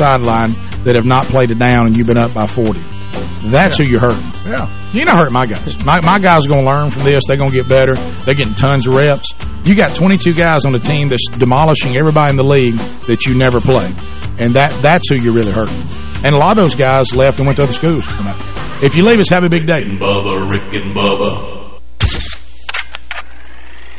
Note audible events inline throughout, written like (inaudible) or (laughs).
sideline that have not played it down and you've been up by 40. That's yeah. who you're hurting. Yeah. You're not hurting my guys. My, my guys are going to learn from this. They're going to get better. They're getting tons of reps. You got 22 guys on the team that's demolishing everybody in the league that you never play. And that that's who you're really hurting. And a lot of those guys left and went to other schools. If you leave us, have a big day. Bubba, Rick and Bubba.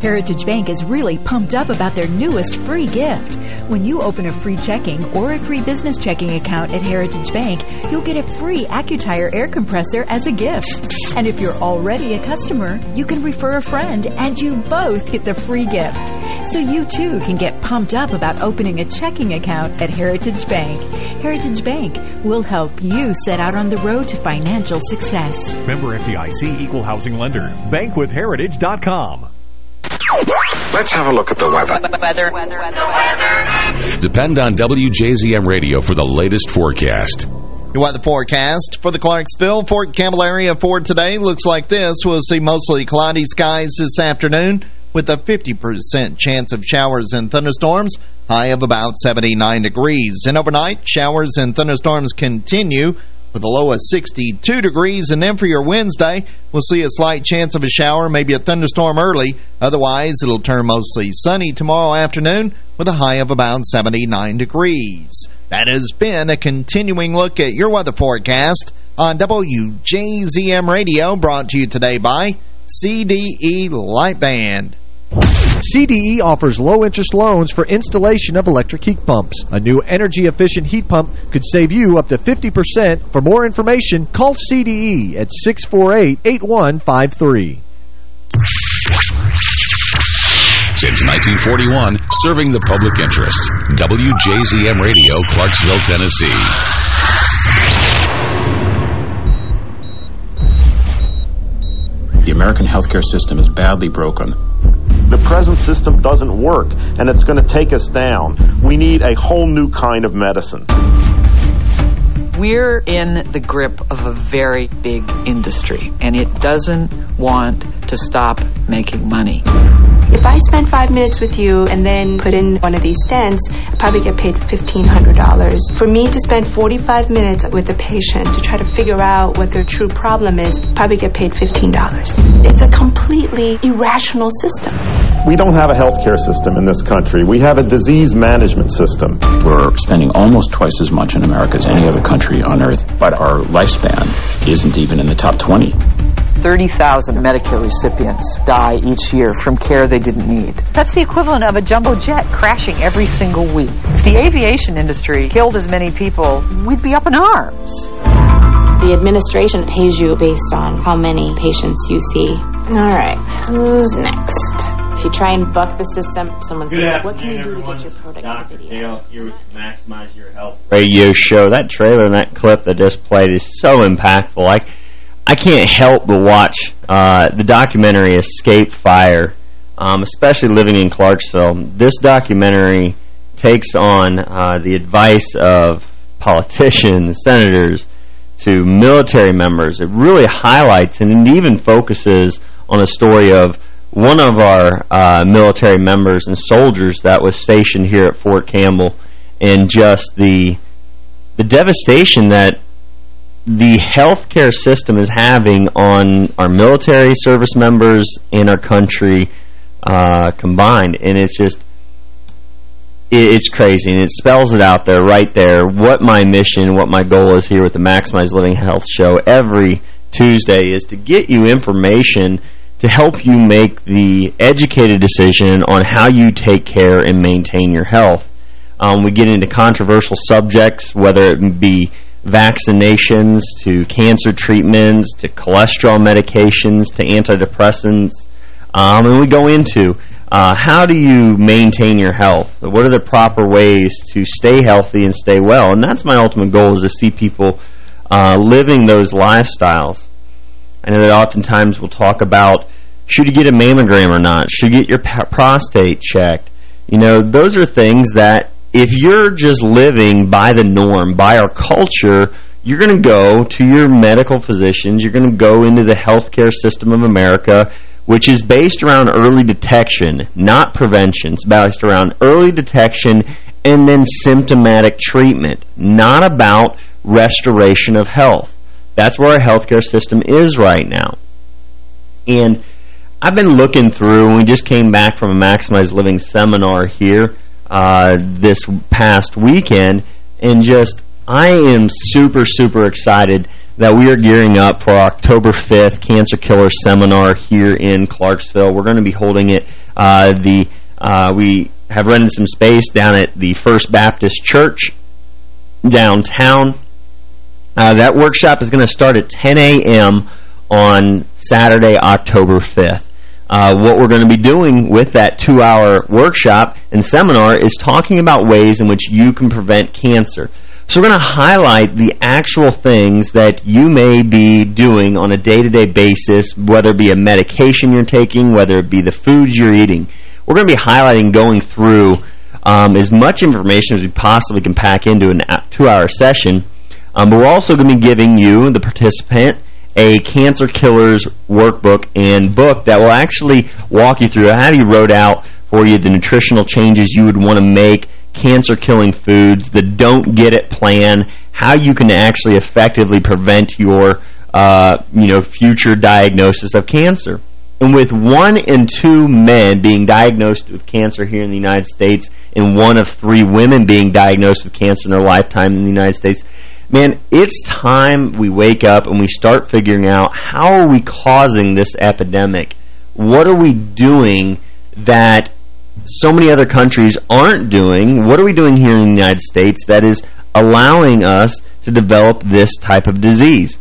Heritage Bank is really pumped up about their newest free gift. When you open a free checking or a free business checking account at Heritage Bank, you'll get a free AccuTire air compressor as a gift. And if you're already a customer, you can refer a friend and you both get the free gift. So you too can get pumped up about opening a checking account at Heritage Bank. Heritage Bank will help you set out on the road to financial success. Member FDIC Equal Housing Lender. Bankwithheritage.com. Let's have a look at the weather. Weather. Weather. Weather. Depend on WJZM Radio for the latest forecast. Your the forecast for the Clarksville, Fort Campbell area for today looks like this. We'll see mostly cloudy skies this afternoon with a 50% chance of showers and thunderstorms, high of about 79 degrees. And overnight, showers and thunderstorms continue with a low of 62 degrees. And then for your Wednesday, we'll see a slight chance of a shower, maybe a thunderstorm early. Otherwise, it'll turn mostly sunny tomorrow afternoon with a high of about 79 degrees. That has been a continuing look at your weather forecast on WJZM Radio, brought to you today by CDE Lightband. CDE offers low-interest loans for installation of electric heat pumps. A new energy-efficient heat pump could save you up to 50%. For more information, call CDE at 648-8153. Since 1941, serving the public interest. WJZM Radio, Clarksville, Tennessee. The American healthcare system is badly broken. The present system doesn't work, and it's going to take us down. We need a whole new kind of medicine. We're in the grip of a very big industry, and it doesn't want to stop making money. If I spend five minutes with you and then put in one of these stents, I probably get paid $1,500. For me to spend 45 minutes with a patient to try to figure out what their true problem is, probably get paid $15. It's a completely irrational system. We don't have a healthcare system in this country. We have a disease management system. We're spending almost twice as much in America as any other country on earth, but our lifespan isn't even in the top 20. 30,000 Medicare recipients die each year from care they didn't need. That's the equivalent of a jumbo jet crashing every single week. If the aviation industry killed as many people, we'd be up in arms. The administration pays you based on how many patients you see. All right, who's next? If you try and buck the system, someone Good says, what can you do everyone. to get your productivity Dr. Dale here with Maximize Your Health. Radio show. That trailer and that clip that just played is so impactful. Like, I can't help but watch uh, the documentary Escape Fire, um, especially living in Clarksville. This documentary takes on uh, the advice of politicians, (laughs) senators, to military members. It really highlights and even focuses on a story of one of our uh, military members and soldiers that was stationed here at Fort Campbell and just the the devastation that the healthcare system is having on our military service members and our country uh, combined. And it's just, it, it's crazy. And it spells it out there, right there, what my mission, what my goal is here with the Maximize Living Health show every Tuesday is to get you information to help you make the educated decision on how you take care and maintain your health. Um, we get into controversial subjects, whether it be vaccinations to cancer treatments to cholesterol medications to antidepressants. Um, and we go into uh, how do you maintain your health? What are the proper ways to stay healthy and stay well? And that's my ultimate goal is to see people uh, living those lifestyles. I know that oftentimes we'll talk about should you get a mammogram or not? Should you get your prostate checked? You know, those are things that if you're just living by the norm, by our culture, you're going to go to your medical physicians, you're going to go into the healthcare system of America, which is based around early detection, not prevention. It's based around early detection and then symptomatic treatment, not about restoration of health. That's where our healthcare system is right now. And I've been looking through, and we just came back from a Maximize Living seminar here uh, this past weekend, and just I am super, super excited that we are gearing up for October 5th Cancer Killer Seminar here in Clarksville. We're going to be holding it. Uh, the uh, We have rented some space down at the First Baptist Church downtown. Uh, that workshop is going to start at 10 a.m. on Saturday, October 5th. Uh, what we're going to be doing with that two-hour workshop and seminar is talking about ways in which you can prevent cancer. So we're going to highlight the actual things that you may be doing on a day-to-day -day basis, whether it be a medication you're taking, whether it be the foods you're eating. We're going to be highlighting, going through um, as much information as we possibly can pack into a two-hour session. Um, but we're also going to be giving you, the participant, a Cancer Killers workbook and book that will actually walk you through how you wrote out for you the nutritional changes you would want to make, cancer-killing foods, the don't get it plan, how you can actually effectively prevent your uh, you know future diagnosis of cancer. And with one in two men being diagnosed with cancer here in the United States and one of three women being diagnosed with cancer in their lifetime in the United States, man, it's time we wake up and we start figuring out how are we causing this epidemic? What are we doing that so many other countries aren't doing? What are we doing here in the United States that is allowing us to develop this type of disease?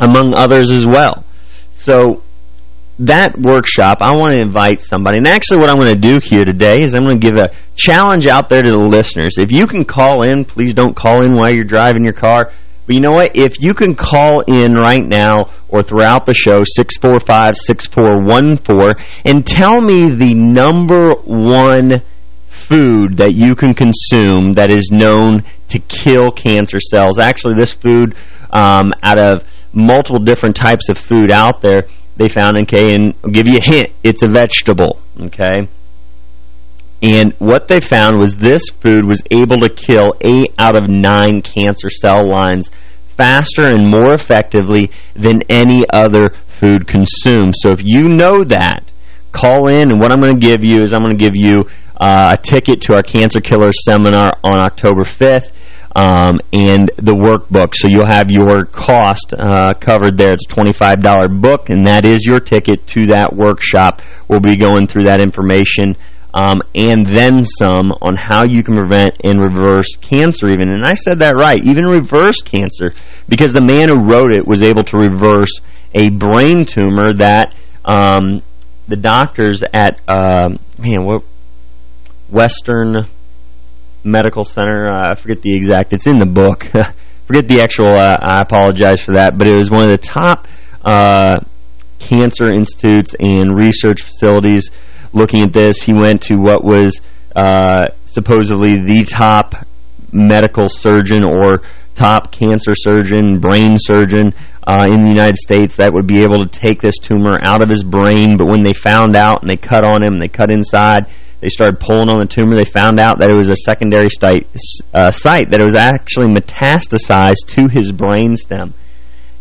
Among others as well. So that workshop, I want to invite somebody. And actually what I'm going to do here today is I'm going to give a challenge out there to the listeners. If you can call in, please don't call in while you're driving your car. But you know what? If you can call in right now or throughout the show, 645-6414, and tell me the number one food that you can consume that is known to kill cancer cells. Actually, this food, um, out of multiple different types of food out there, they found, okay, and I'll give you a hint, it's a vegetable, okay? And what they found was this food was able to kill eight out of nine cancer cell lines faster and more effectively than any other food consumed. So if you know that, call in, and what I'm going to give you is I'm going to give you uh, a ticket to our Cancer Killer Seminar on October 5th um, and the workbook. So you'll have your cost uh, covered there. It's a $25 book, and that is your ticket to that workshop. We'll be going through that information um, and then some on how you can prevent and reverse cancer even. And I said that right, even reverse cancer, because the man who wrote it was able to reverse a brain tumor that um, the doctors at, uh, man, what, Western Medical Center. Uh, I forget the exact. It's in the book. (laughs) forget the actual. Uh, I apologize for that. But it was one of the top uh, cancer institutes and research facilities looking at this. He went to what was uh, supposedly the top medical surgeon or top cancer surgeon, brain surgeon uh, in the United States that would be able to take this tumor out of his brain. But when they found out and they cut on him, and they cut inside – they started pulling on the tumor. They found out that it was a secondary site, uh, site that it was actually metastasized to his brainstem.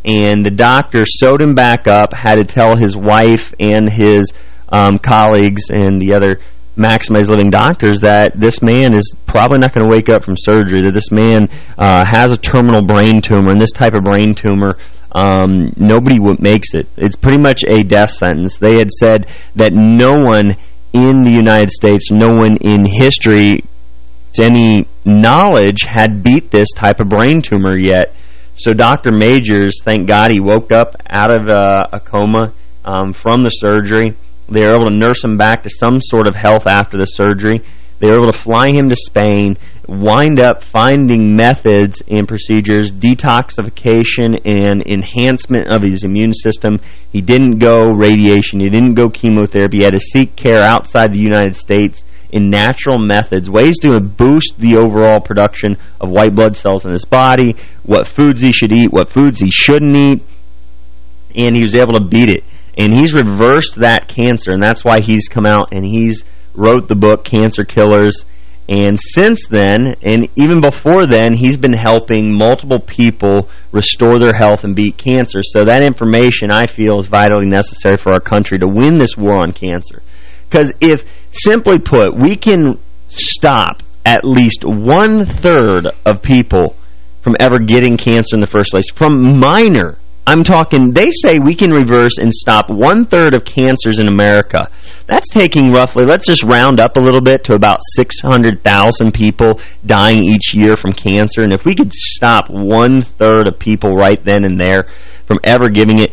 And the doctor sewed him back up, had to tell his wife and his um, colleagues and the other Maximize Living doctors that this man is probably not going to wake up from surgery, that this man uh, has a terminal brain tumor, and this type of brain tumor um, nobody makes it. It's pretty much a death sentence. They had said that no one in the United States, no one in history to any knowledge had beat this type of brain tumor yet. So Dr. Majors, thank God he woke up out of uh, a coma um, from the surgery. They were able to nurse him back to some sort of health after the surgery. They were able to fly him to Spain, wind up finding methods and procedures, detoxification and enhancement of his immune system. He didn't go radiation. He didn't go chemotherapy. He had to seek care outside the United States in natural methods, ways to boost the overall production of white blood cells in his body, what foods he should eat, what foods he shouldn't eat, and he was able to beat it. And he's reversed that cancer, and that's why he's come out and he's wrote the book Cancer Killers. And since then, and even before then, he's been helping multiple people restore their health and beat cancer. So that information, I feel, is vitally necessary for our country to win this war on cancer. Because if, simply put, we can stop at least one-third of people from ever getting cancer in the first place, from minor I'm talking, they say we can reverse and stop one-third of cancers in America. That's taking roughly, let's just round up a little bit to about 600,000 people dying each year from cancer. And if we could stop one-third of people right then and there from ever giving it,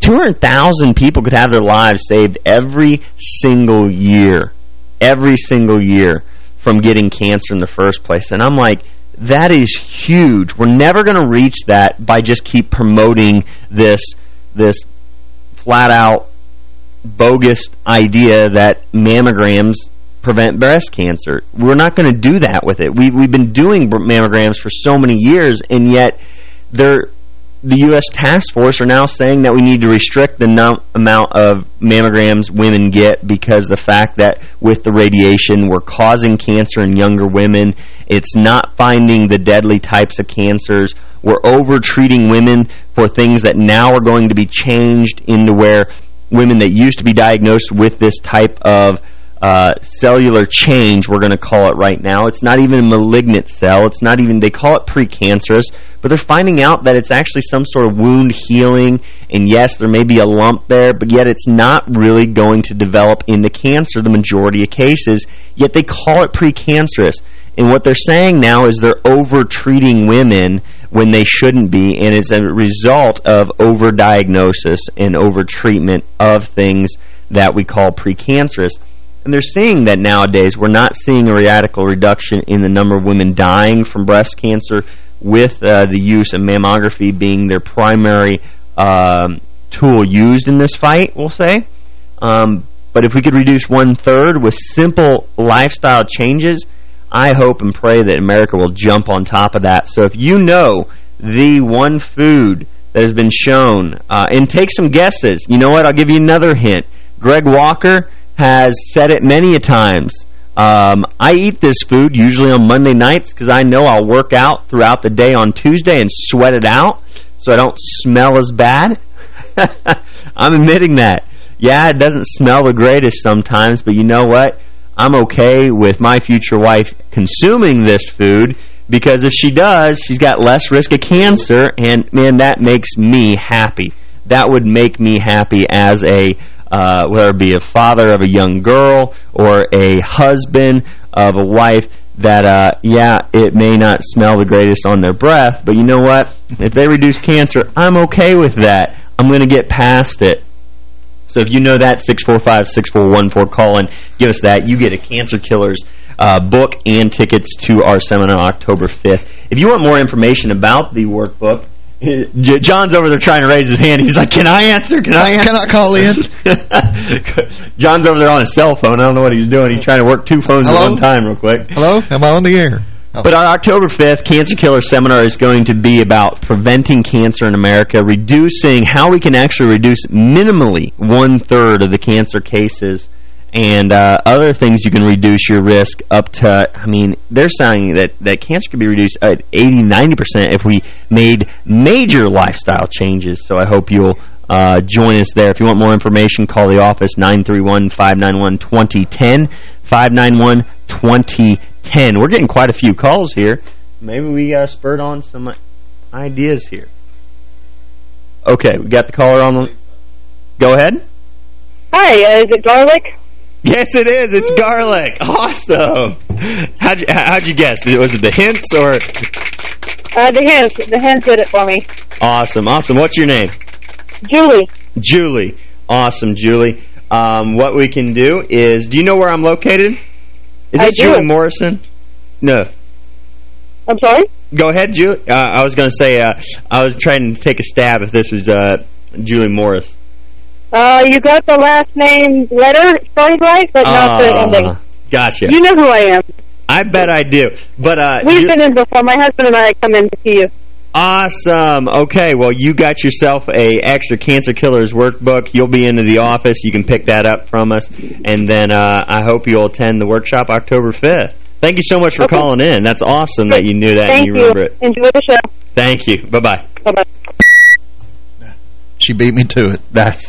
200,000 people could have their lives saved every single year. Every single year from getting cancer in the first place. And I'm like, that is huge. We're never going to reach that by just keep promoting this this flat out bogus idea that mammograms prevent breast cancer. We're not going to do that with it. We we've been doing mammograms for so many years and yet they're the U.S. task force are now saying that we need to restrict the amount of mammograms women get because the fact that with the radiation we're causing cancer in younger women. It's not finding the deadly types of cancers. We're over-treating women for things that now are going to be changed into where women that used to be diagnosed with this type of uh, cellular change, we're going to call it right now. It's not even a malignant cell. It's not even, they call it precancerous, but they're finding out that it's actually some sort of wound healing, and yes, there may be a lump there, but yet it's not really going to develop into cancer the majority of cases, yet they call it precancerous. And what they're saying now is they're over-treating women when they shouldn't be, and it's a result of overdiagnosis and over-treatment of things that we call precancerous. And they're seeing that nowadays we're not seeing a radical reduction in the number of women dying from breast cancer with uh, the use of mammography being their primary um, tool used in this fight, we'll say. Um, but if we could reduce one-third with simple lifestyle changes, I hope and pray that America will jump on top of that. So if you know the one food that has been shown, uh, and take some guesses. You know what? I'll give you another hint. Greg Walker has said it many a times. Um, I eat this food usually on Monday nights because I know I'll work out throughout the day on Tuesday and sweat it out so I don't smell as bad. (laughs) I'm admitting that. Yeah, it doesn't smell the greatest sometimes, but you know what? I'm okay with my future wife consuming this food because if she does, she's got less risk of cancer, and, man, that makes me happy. That would make me happy as a uh, whether it be a father of a young girl or a husband of a wife that, uh, yeah, it may not smell the greatest on their breath, but you know what? If they reduce cancer, I'm okay with that. I'm going to get past it. So if you know that, 645-6414, call in, give us that. You get a Cancer Killers uh, book and tickets to our seminar October 5th. If you want more information about the workbook, John's over there trying to raise his hand. He's like, can I answer? Can I answer? Can I call in? (laughs) John's over there on his cell phone. I don't know what he's doing. He's trying to work two phones Hello? at one time real quick. Hello? Am I on the air? Oh. But on October 5th, Cancer Killer Seminar is going to be about preventing cancer in America, reducing how we can actually reduce minimally one-third of the cancer cases and uh, other things you can reduce your risk up to, I mean, they're saying that, that cancer could be reduced at 80, 90% if we made major lifestyle changes. So I hope you'll uh, join us there. If you want more information, call the office, 931-591-2010, 591-2010. We're getting quite a few calls here. Maybe we uh, spurred on some ideas here. Okay, we got the caller on the... Go ahead. Hi, uh, is it Garlic? Yes, it is. It's garlic. Awesome. How'd you, how'd you guess? Was it the hints or? Uh, the hints. The hints did it for me. Awesome. Awesome. What's your name? Julie. Julie. Awesome, Julie. Um, what we can do is, do you know where I'm located? Is I it Julie Morrison? No. I'm sorry? Go ahead, Julie. Uh, I was going to say, uh, I was trying to take a stab if this was uh, Julie Morris. Uh, you got the last name letter started right, but not the uh, ending. Gotcha. You know who I am. I bet I do. But uh, We've been in before. My husband and I come in to see you. Awesome. Okay, well, you got yourself a extra Cancer Killers workbook. You'll be into the office. You can pick that up from us. And then uh, I hope you'll attend the workshop October 5th. Thank you so much for okay. calling in. That's awesome that you knew that Thank and you remember it. Enjoy the show. Thank you. Bye-bye. Bye-bye. She beat me to it.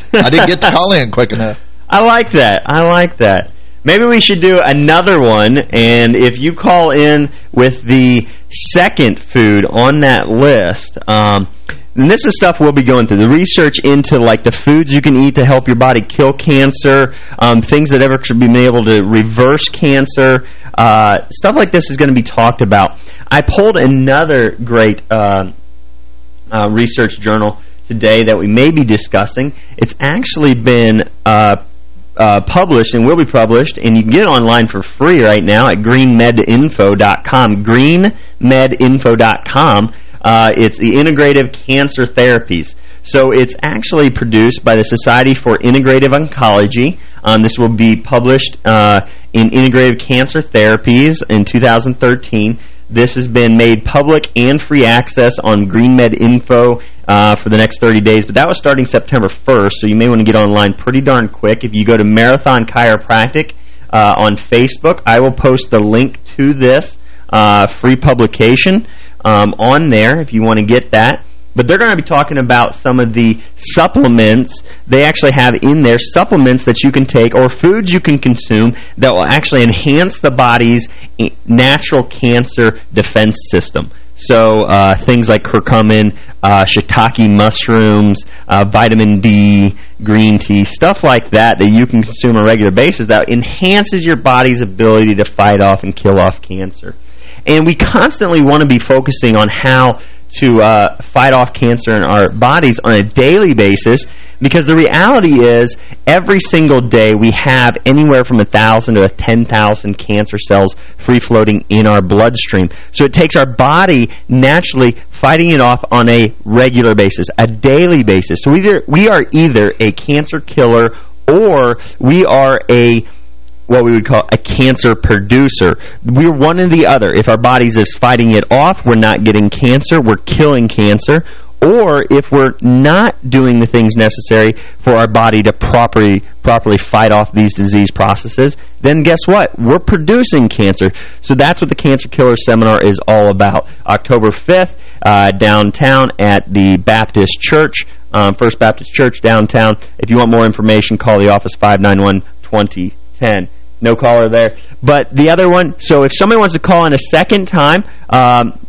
(laughs) I didn't get to call in quick enough. I like that. I like that. Maybe we should do another one, and if you call in with the second food on that list, um, and this is stuff we'll be going through. The research into like the foods you can eat to help your body kill cancer, um, things that ever should be able to reverse cancer, uh, stuff like this is going to be talked about. I pulled another great uh, uh, research journal today that we may be discussing. It's actually been uh, uh, published and will be published, and you can get it online for free right now at greenmedinfo.com. Greenmedinfo.com. Uh, it's the Integrative Cancer Therapies. So it's actually produced by the Society for Integrative Oncology. Um, this will be published uh, in Integrative Cancer Therapies in 2013. This has been made public and free access on GreenMed uh, for the next 30 days, but that was starting September 1st, so you may want to get online pretty darn quick. If you go to Marathon Chiropractic uh, on Facebook, I will post the link to this uh, free publication um, on there if you want to get that. But they're going to be talking about some of the supplements they actually have in there, supplements that you can take or foods you can consume that will actually enhance the body's natural cancer defense system. So uh, things like curcumin, uh, shiitake mushrooms, uh, vitamin D, green tea, stuff like that that you can consume on a regular basis that enhances your body's ability to fight off and kill off cancer. And we constantly want to be focusing on how to uh, fight off cancer in our bodies on a daily basis because the reality is every single day we have anywhere from a 1,000 to 10,000 cancer cells free-floating in our bloodstream. So it takes our body naturally fighting it off on a regular basis, a daily basis. So either we are either a cancer killer or we are a what we would call a cancer producer. We're one or the other. If our body's is fighting it off, we're not getting cancer, we're killing cancer. Or if we're not doing the things necessary for our body to properly properly fight off these disease processes, then guess what? We're producing cancer. So that's what the Cancer Killer Seminar is all about. October 5th, uh, downtown at the Baptist Church, um, First Baptist Church downtown. If you want more information, call the office 591 2010 no caller there. But the other one, so if somebody wants to call in a second time, um,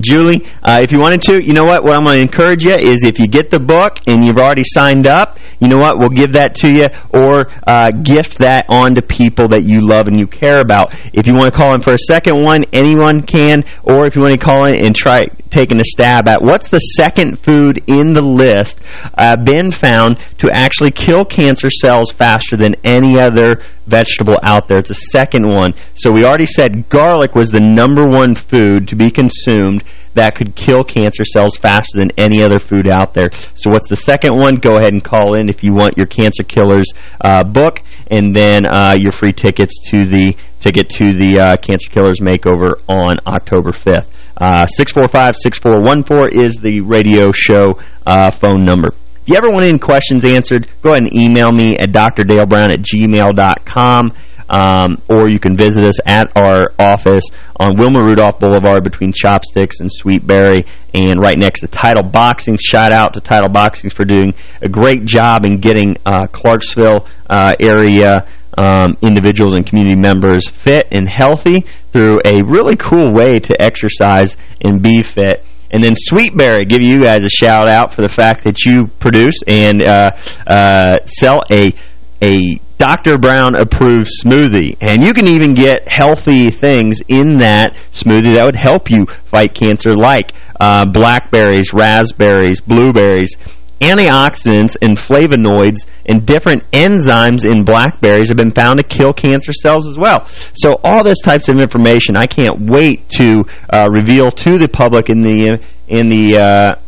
Julie, uh, if you wanted to, you know what? What I'm going to encourage you is if you get the book and you've already signed up, you know what? We'll give that to you or uh, gift that on to people that you love and you care about. If you want to call in for a second one, anyone can. Or if you want to call in and try taking a stab at what's the second food in the list uh, been found to actually kill cancer cells faster than any other vegetable out there. It's a second one. So we already said garlic was the number one food to be consumed that could kill cancer cells faster than any other food out there. So what's the second one? Go ahead and call in if you want your Cancer Killers uh, book and then uh, your free tickets to the ticket to the uh, Cancer Killers Makeover on October 5th. 645-6414 uh, is the radio show uh, phone number. If you ever want any questions answered, go ahead and email me at drdalebrown at gmail.com. Um, or you can visit us at our office on Wilma Rudolph Boulevard between Chopsticks and Sweetberry and right next to Title Boxing. Shout out to Title Boxing for doing a great job in getting uh, Clarksville uh, area um, individuals and community members fit and healthy through a really cool way to exercise and be fit. And then Sweetberry, give you guys a shout out for the fact that you produce and uh, uh, sell a a Dr. Brown approved smoothie. And you can even get healthy things in that smoothie that would help you fight cancer like uh, blackberries, raspberries, blueberries, antioxidants and flavonoids and different enzymes in blackberries have been found to kill cancer cells as well. So all this types of information I can't wait to uh, reveal to the public in the in the uh,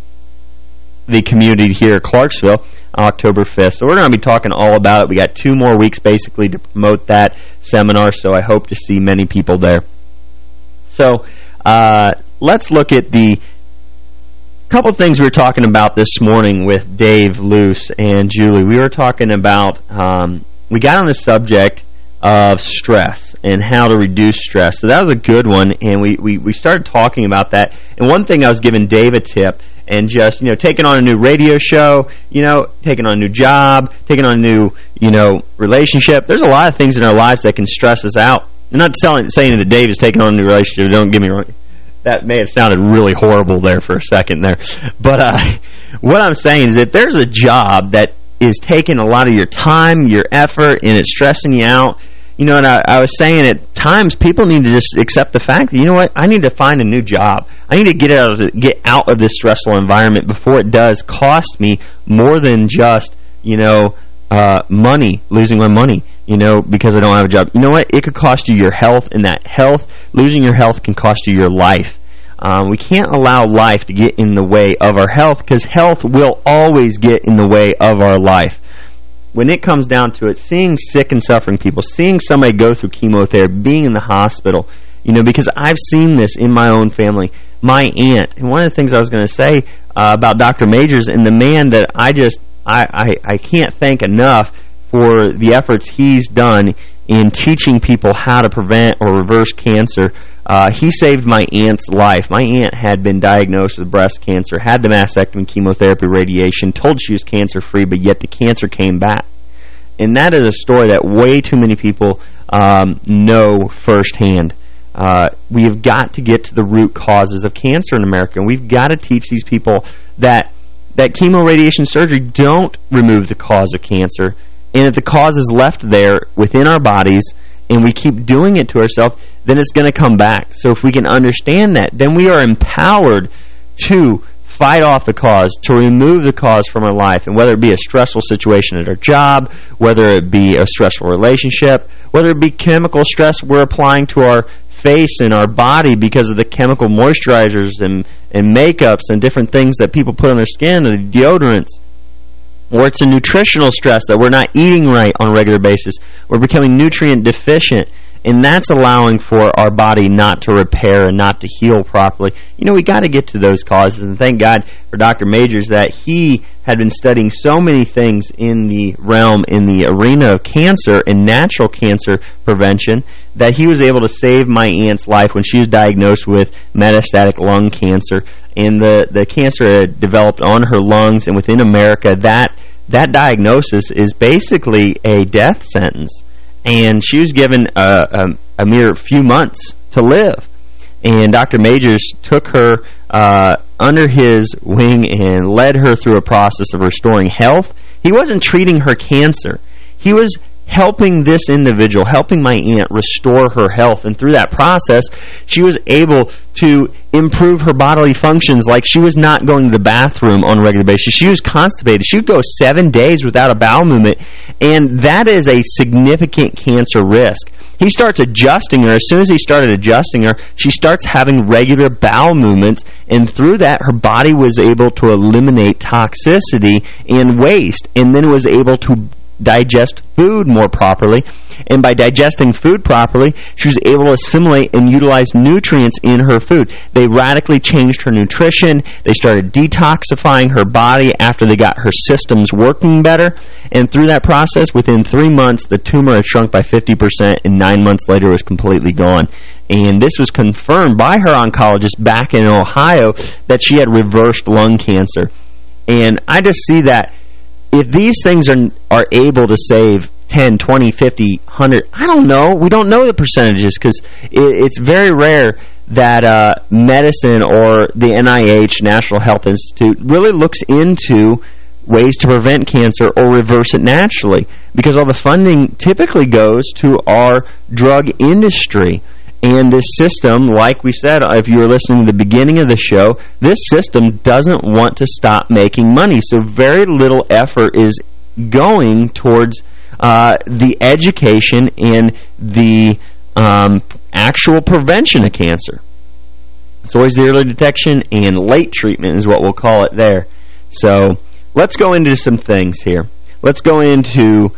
the community here at Clarksville. October 5th. So we're going to be talking all about it. We got two more weeks basically to promote that seminar, so I hope to see many people there. So uh, let's look at the couple things we were talking about this morning with Dave Luce and Julie. We were talking about, um, we got on the subject of stress and how to reduce stress. So that was a good one, and we, we, we started talking about that. And one thing I was giving Dave a tip, and just, you know, taking on a new radio show, you know, taking on a new job, taking on a new, you know, relationship. There's a lot of things in our lives that can stress us out. I'm not telling, saying that Dave is taking on a new relationship. Don't get me wrong. That may have sounded really horrible there for a second there. But uh, what I'm saying is that there's a job that is taking a lot of your time, your effort, and it's stressing you out – you know, and I, I was saying at times people need to just accept the fact that, you know what, I need to find a new job. I need to get out of get out of this stressful environment before it does cost me more than just, you know, uh, money, losing my money, you know, because I don't have a job. You know what? It could cost you your health, and that health, losing your health can cost you your life. Um, we can't allow life to get in the way of our health because health will always get in the way of our life when it comes down to it, seeing sick and suffering people, seeing somebody go through chemotherapy, being in the hospital, you know, because I've seen this in my own family. My aunt, and one of the things I was going to say uh, about Dr. Majors and the man that I just, I, I, I can't thank enough for the efforts he's done in teaching people how to prevent or reverse cancer. Uh, he saved my aunt's life. My aunt had been diagnosed with breast cancer, had the mastectomy, chemotherapy, radiation, told she was cancer-free, but yet the cancer came back. And that is a story that way too many people um, know firsthand. Uh, we have got to get to the root causes of cancer in America, and we've got to teach these people that that chemo radiation surgery don't remove the cause of cancer, and if the cause is left there within our bodies, and we keep doing it to ourselves, then it's going to come back. So if we can understand that, then we are empowered to fight off the cause, to remove the cause from our life, and whether it be a stressful situation at our job, whether it be a stressful relationship, whether it be chemical stress we're applying to our face and our body because of the chemical moisturizers and, and makeups and different things that people put on their skin, the deodorants, or it's a nutritional stress that we're not eating right on a regular basis. We're becoming nutrient deficient and that's allowing for our body not to repair and not to heal properly. You know, we got to get to those causes, and thank God for Dr. Majors that he had been studying so many things in the realm, in the arena of cancer and natural cancer prevention, that he was able to save my aunt's life when she was diagnosed with metastatic lung cancer. And the, the cancer had developed on her lungs, and within America, that that diagnosis is basically a death sentence and she was given a, a, a mere few months to live. And Dr. Majors took her uh, under his wing and led her through a process of restoring health. He wasn't treating her cancer. He was helping this individual, helping my aunt restore her health. And through that process, she was able to improve her bodily functions like she was not going to the bathroom on a regular basis. She was constipated. She would go seven days without a bowel movement, and that is a significant cancer risk. He starts adjusting her. As soon as he started adjusting her, she starts having regular bowel movements, and through that, her body was able to eliminate toxicity and waste, and then was able to digest food more properly. And by digesting food properly, she was able to assimilate and utilize nutrients in her food. They radically changed her nutrition. They started detoxifying her body after they got her systems working better. And through that process, within three months, the tumor had shrunk by 50%, and nine months later was completely gone. And this was confirmed by her oncologist back in Ohio that she had reversed lung cancer. And I just see that if these things are are able to save 10, 20, 50, 100, I don't know. We don't know the percentages because it, it's very rare that uh, medicine or the NIH, National Health Institute, really looks into ways to prevent cancer or reverse it naturally because all the funding typically goes to our drug industry. And this system, like we said, if you were listening to the beginning of the show, this system doesn't want to stop making money. So very little effort is going towards uh, the education and the um, actual prevention of cancer. It's always the early detection and late treatment is what we'll call it there. So let's go into some things here. Let's go into...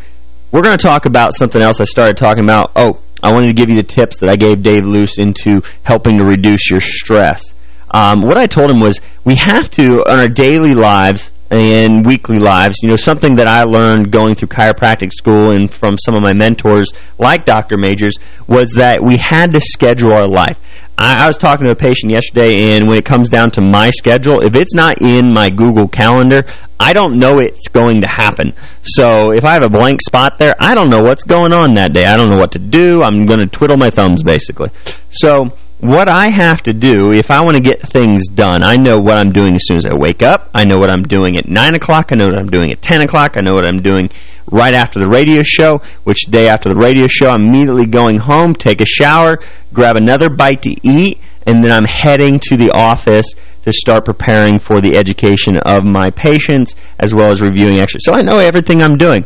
We're going to talk about something else I started talking about. Oh, I wanted to give you the tips that I gave Dave Luce into helping to reduce your stress. Um, what I told him was we have to, on our daily lives and weekly lives, you know, something that I learned going through chiropractic school and from some of my mentors like Dr. Majors was that we had to schedule our life. I, I was talking to a patient yesterday, and when it comes down to my schedule, if it's not in my Google Calendar, I don't know it's going to happen. So if I have a blank spot there, I don't know what's going on that day. I don't know what to do. I'm going to twiddle my thumbs, basically. So what I have to do, if I want to get things done, I know what I'm doing as soon as I wake up. I know what I'm doing at 9 o'clock. I know what I'm doing at 10 o'clock. I know what I'm doing right after the radio show, which day after the radio show, I'm immediately going home, take a shower, grab another bite to eat, and then I'm heading to the office to start preparing for the education of my patients as well as reviewing exercise. So I know everything I'm doing.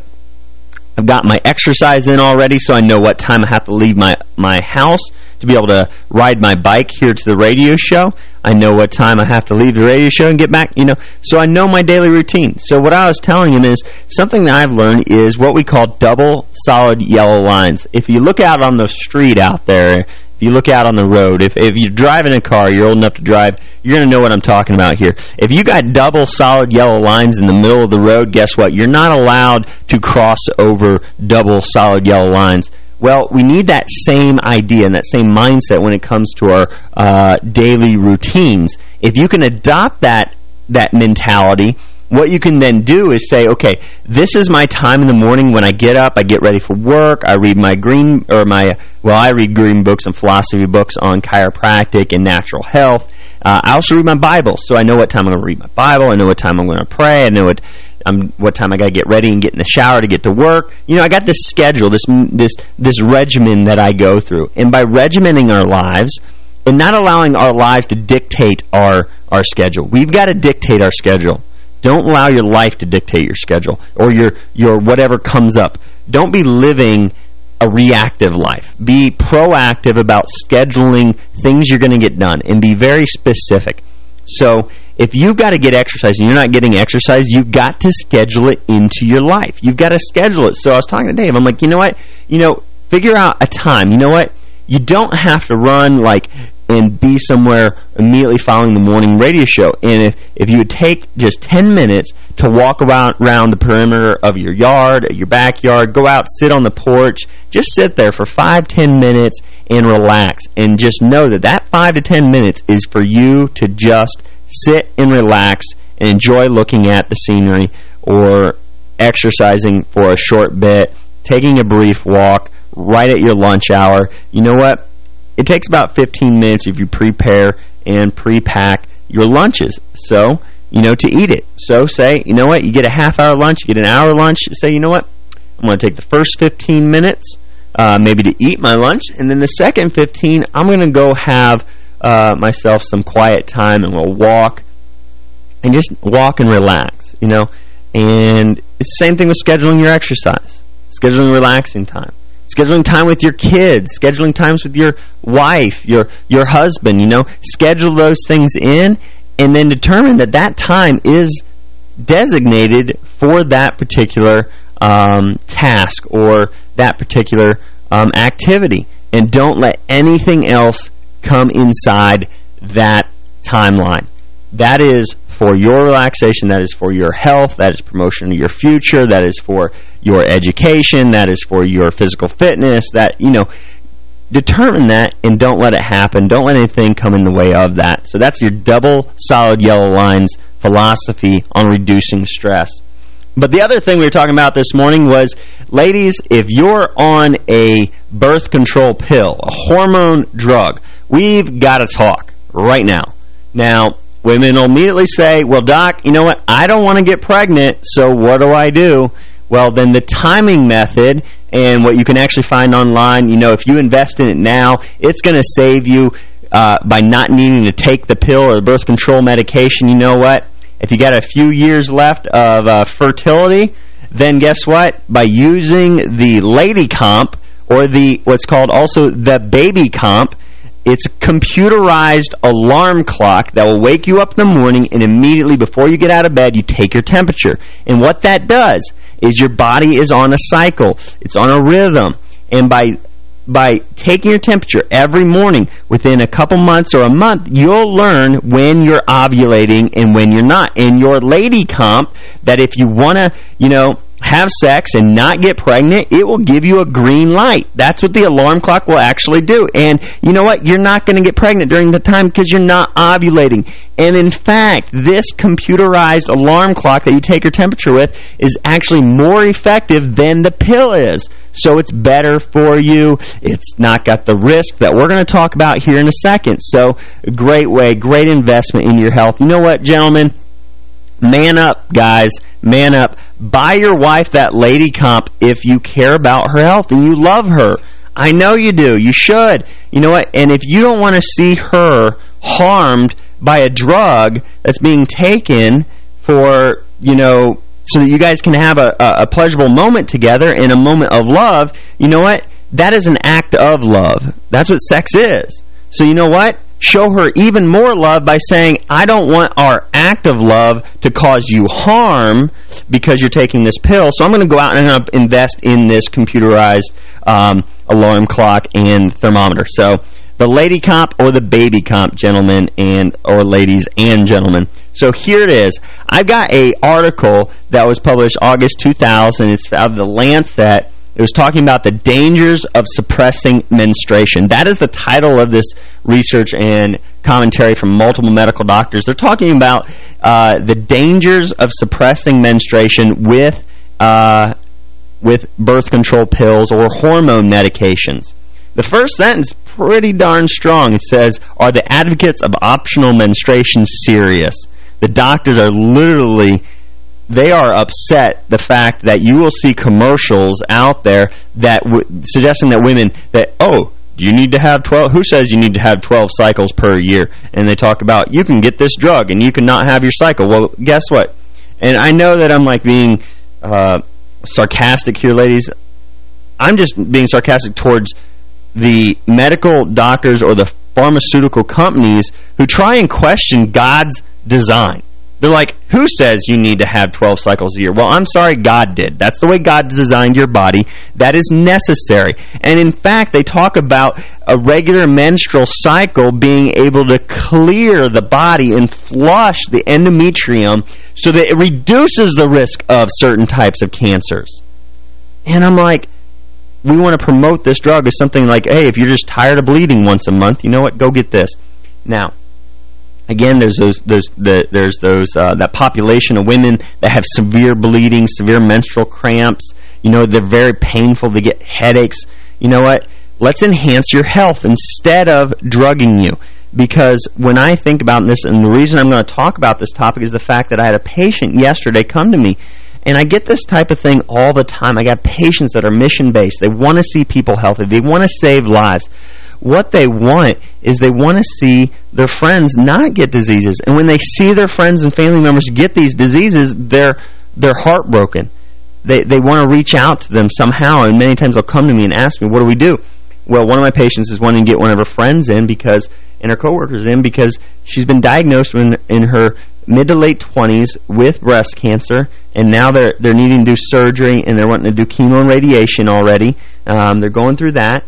I've got my exercise in already, so I know what time I have to leave my, my house to be able to ride my bike here to the radio show. I know what time I have to leave the radio show and get back, you know. So I know my daily routine. So what I was telling him is something that I've learned is what we call double solid yellow lines. If you look out on the street out there, you look out on the road, if, if you're driving a car, you're old enough to drive, you're going to know what I'm talking about here. If you got double solid yellow lines in the middle of the road, guess what? You're not allowed to cross over double solid yellow lines. Well, we need that same idea and that same mindset when it comes to our uh, daily routines. If you can adopt that that mentality, what you can then do is say, okay, this is my time in the morning when I get up, I get ready for work, I read my green, or my, well, I read green books and philosophy books on chiropractic and natural health. Uh, I also read my Bible, so I know what time I'm going to read my Bible, I know what time I'm going to pray, I know what I'm what time I got to get ready and get in the shower to get to work. You know, I got this schedule, this this this regimen that I go through. And by regimenting our lives and not allowing our lives to dictate our our schedule. We've got to dictate our schedule. Don't allow your life to dictate your schedule or your your whatever comes up. Don't be living a reactive life. Be proactive about scheduling things you're going to get done and be very specific. So if you've got to get exercise and you're not getting exercise, you've got to schedule it into your life. You've got to schedule it. So I was talking to Dave. I'm like, you know what? You know, figure out a time. You know what? You don't have to run like and be somewhere immediately following the morning radio show. And if, if you would take just 10 minutes to walk around, around the perimeter of your yard, your backyard, go out, sit on the porch, just sit there for five, ten minutes and relax. And just know that that five to ten minutes is for you to just sit and relax and enjoy looking at the scenery or exercising for a short bit, taking a brief walk right at your lunch hour. You know what? It takes about 15 minutes if you prepare and pre-pack your lunches. So, you know, to eat it. So say, you know what, you get a half-hour lunch, you get an hour lunch, say, you know what, I'm going to take the first 15 minutes uh, maybe to eat my lunch, and then the second 15, I'm going to go have uh, myself some quiet time and we'll walk and just walk and relax, you know. And it's the same thing with scheduling your exercise, scheduling relaxing time, scheduling time with your kids, scheduling times with your wife, your your husband, you know. Schedule those things in and then determine that that time is designated for that particular um, task or that particular um, activity. And don't let anything else come inside that timeline. That is for your relaxation, that is for your health, that is promotion of your future, that is for your education, that is for your physical fitness, that, you know, determine that and don't let it happen. Don't let anything come in the way of that. So that's your double solid yellow lines philosophy on reducing stress. But the other thing we were talking about this morning was, ladies, if you're on a birth control pill, a hormone drug, We've got to talk right now. Now, women will immediately say, well, doc, you know what? I don't want to get pregnant, so what do I do? Well, then the timing method and what you can actually find online, you know, if you invest in it now, it's going to save you uh, by not needing to take the pill or the birth control medication. You know what? If you got a few years left of uh, fertility, then guess what? By using the lady comp or the what's called also the baby comp, It's a computerized alarm clock that will wake you up in the morning and immediately before you get out of bed, you take your temperature. And what that does is your body is on a cycle. It's on a rhythm. And by by taking your temperature every morning within a couple months or a month, you'll learn when you're ovulating and when you're not. And your lady comp, that if you want to, you know, have sex and not get pregnant, it will give you a green light. That's what the alarm clock will actually do. And you know what? You're not going to get pregnant during the time because you're not ovulating. And in fact, this computerized alarm clock that you take your temperature with is actually more effective than the pill is. So it's better for you. It's not got the risk that we're going to talk about here in a second. So great way, great investment in your health. You know what, gentlemen? Man up, guys. Man up. Buy your wife that lady comp if you care about her health and you love her. I know you do. You should. You know what? And if you don't want to see her harmed by a drug that's being taken for, you know, so that you guys can have a, a, a pleasurable moment together in a moment of love, you know what? That is an act of love. That's what sex is. So you know what? Show her even more love by saying, I don't want our act of love to cause you harm because you're taking this pill, so I'm going to go out and invest in this computerized um, alarm clock and thermometer. So the lady comp or the baby comp, gentlemen, and or ladies and gentlemen. So here it is. I've got a article that was published August 2000. It's out of the Lancet it was talking about the dangers of suppressing menstruation. That is the title of this research and commentary from multiple medical doctors. They're talking about uh, the dangers of suppressing menstruation with uh, with birth control pills or hormone medications. The first sentence pretty darn strong. It says, are the advocates of optional menstruation serious? The doctors are literally they are upset the fact that you will see commercials out there that suggesting that women that oh you need to have 12 who says you need to have 12 cycles per year? And they talk about you can get this drug and you can not have your cycle. Well guess what? And I know that I'm like being uh, sarcastic here ladies. I'm just being sarcastic towards the medical doctors or the pharmaceutical companies who try and question God's design they're like, who says you need to have 12 cycles a year? Well, I'm sorry, God did. That's the way God designed your body. That is necessary. And in fact, they talk about a regular menstrual cycle being able to clear the body and flush the endometrium so that it reduces the risk of certain types of cancers. And I'm like, we want to promote this drug as something like, hey, if you're just tired of bleeding once a month, you know what, go get this. Now, Again, there's those, there's the, there's those uh, that population of women that have severe bleeding, severe menstrual cramps. You know, they're very painful. They get headaches. You know what? Let's enhance your health instead of drugging you. Because when I think about this, and the reason I'm going to talk about this topic is the fact that I had a patient yesterday come to me and I get this type of thing all the time. I got patients that are mission-based. They want to see people healthy. They want to save lives what they want is they want to see their friends not get diseases. And when they see their friends and family members get these diseases, they're they're heartbroken. They they want to reach out to them somehow, and many times they'll come to me and ask me, what do we do? Well, one of my patients is wanting to get one of her friends in because and her coworkers in because she's been diagnosed in, in her mid to late 20s with breast cancer, and now they're they're needing to do surgery and they're wanting to do chemo and radiation already. Um, they're going through that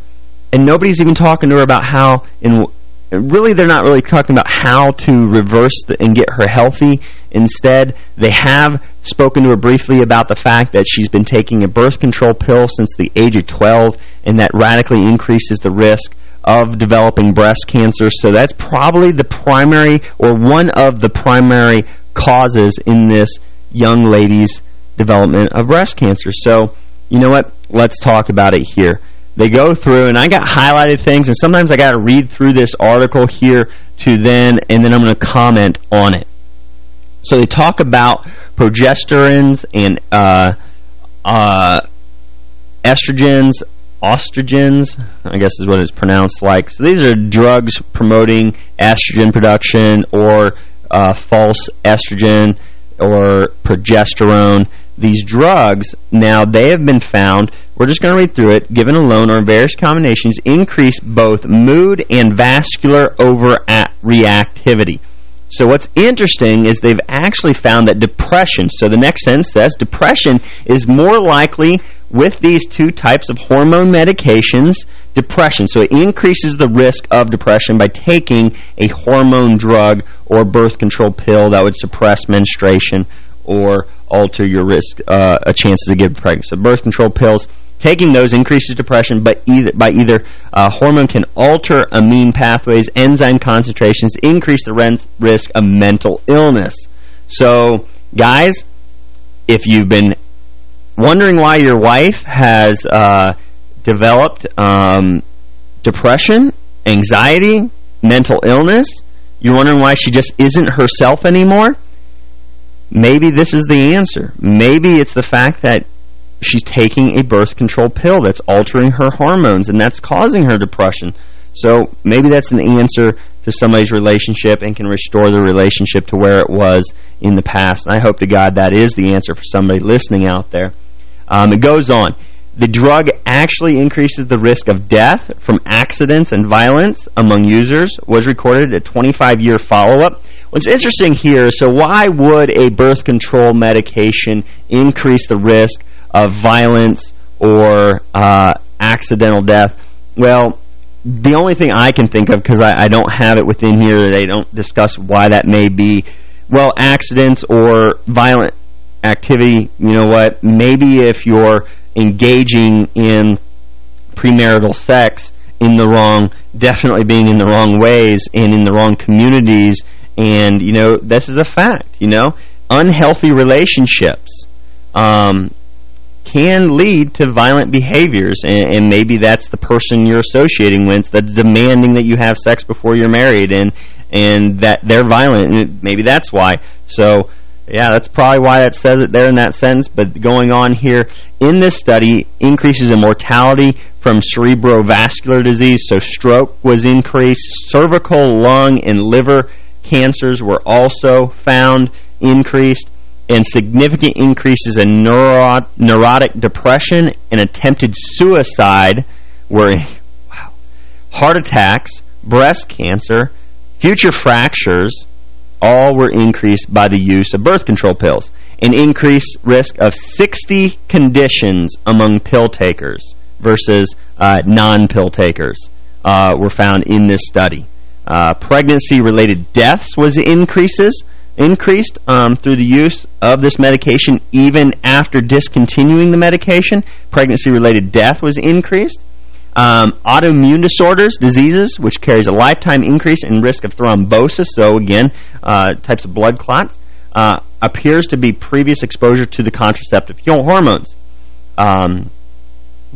and nobody's even talking to her about how, and really they're not really talking about how to reverse the, and get her healthy. Instead, they have spoken to her briefly about the fact that she's been taking a birth control pill since the age of 12, and that radically increases the risk of developing breast cancer. So that's probably the primary, or one of the primary causes in this young lady's development of breast cancer. So, you know what? Let's talk about it here. They go through, and I got highlighted things, and sometimes I got to read through this article here to then, and then I'm going to comment on it. So they talk about progesterones and uh, uh, estrogens, ostrogens, I guess is what it's pronounced like. So these are drugs promoting estrogen production or uh, false estrogen or progesterone. These drugs, now they have been found we're just going to read through it, given alone or various combinations, increase both mood and vascular overreactivity. So what's interesting is they've actually found that depression, so the next sentence says depression is more likely with these two types of hormone medications, depression. So it increases the risk of depression by taking a hormone drug or birth control pill that would suppress menstruation or alter your risk, uh, a chances to get pregnant. So birth control pills Taking those increases depression, but either by either uh, hormone can alter amine pathways, enzyme concentrations, increase the risk of mental illness. So, guys, if you've been wondering why your wife has uh, developed um, depression, anxiety, mental illness, you're wondering why she just isn't herself anymore, maybe this is the answer. Maybe it's the fact that she's taking a birth control pill that's altering her hormones, and that's causing her depression. So maybe that's an answer to somebody's relationship and can restore the relationship to where it was in the past. And I hope to God that is the answer for somebody listening out there. Um, it goes on. The drug actually increases the risk of death from accidents and violence among users, was recorded at 25-year follow-up. What's interesting here, so why would a birth control medication increase the risk of violence or uh, accidental death. Well, the only thing I can think of, because I, I, don't have it within here, they don't discuss why that may be, well, accidents or violent activity, you know what, maybe if you're engaging in premarital sex in the wrong, definitely being in the wrong ways and in the wrong communities, and, you know, this is a fact, you know, unhealthy relationships, um, can lead to violent behaviors, and, and, maybe that's the person you're associating with that's demanding that you have sex before you're married, and and that they're violent, and maybe that's why. So, yeah, that's probably why it says it there in that sentence, but going on here, in this study, increases in mortality from cerebrovascular disease, so stroke was increased, cervical, lung, and liver cancers were also found increased, and significant increases in neuro neurotic depression and attempted suicide were wow, heart attacks, breast cancer, future fractures, all were increased by the use of birth control pills. An increased risk of 60 conditions among pill takers versus uh, non-pill takers uh, were found in this study. Uh, Pregnancy-related deaths was increases increased um, through the use of this medication even after discontinuing the medication. Pregnancy-related death was increased. Um, autoimmune disorders, diseases, which carries a lifetime increase in risk of thrombosis, so again, uh, types of blood clots, uh, appears to be previous exposure to the contraceptive hormones. Um,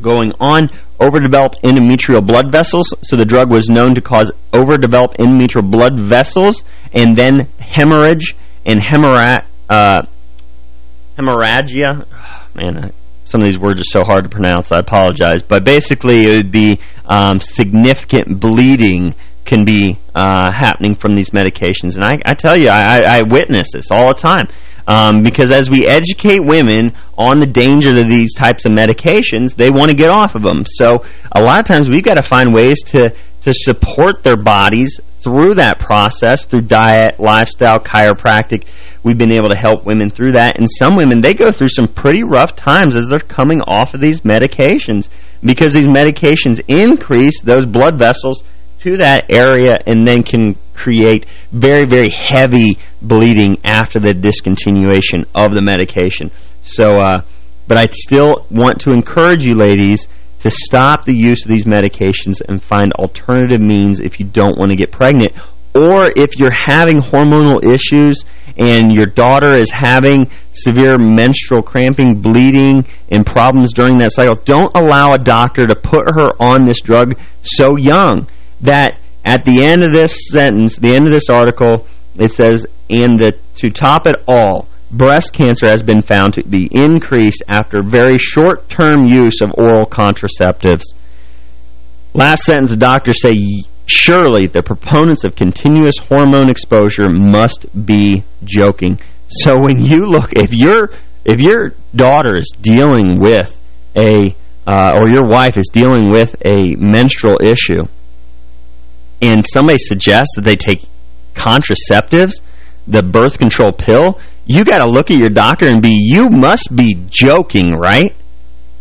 going on, overdeveloped endometrial blood vessels, so the drug was known to cause overdeveloped endometrial blood vessels and then hemorrhage and hemorrha uh, hemorrhagia. Man, some of these words are so hard to pronounce. I apologize. But basically, it would be um, significant bleeding can be uh, happening from these medications. And I, I tell you, I, I, witness this all the time. Um, because as we educate women on the danger of these types of medications, they want to get off of them. So a lot of times we've got to find ways to, to support their bodies through that process, through diet, lifestyle, chiropractic, we've been able to help women through that. And some women, they go through some pretty rough times as they're coming off of these medications because these medications increase those blood vessels to that area and then can create very, very heavy bleeding after the discontinuation of the medication. So, uh, but I still want to encourage you ladies to stop the use of these medications and find alternative means if you don't want to get pregnant. Or if you're having hormonal issues and your daughter is having severe menstrual cramping, bleeding, and problems during that cycle, don't allow a doctor to put her on this drug so young that at the end of this sentence, the end of this article, it says, and the, to top it all, breast cancer has been found to be increased after very short-term use of oral contraceptives. Last sentence, doctors say, surely the proponents of continuous hormone exposure must be joking. So when you look, if your if your daughter is dealing with a uh, or your wife is dealing with a menstrual issue and somebody suggests that they take contraceptives, the birth control pill, you got to look at your doctor and be, you must be joking, right?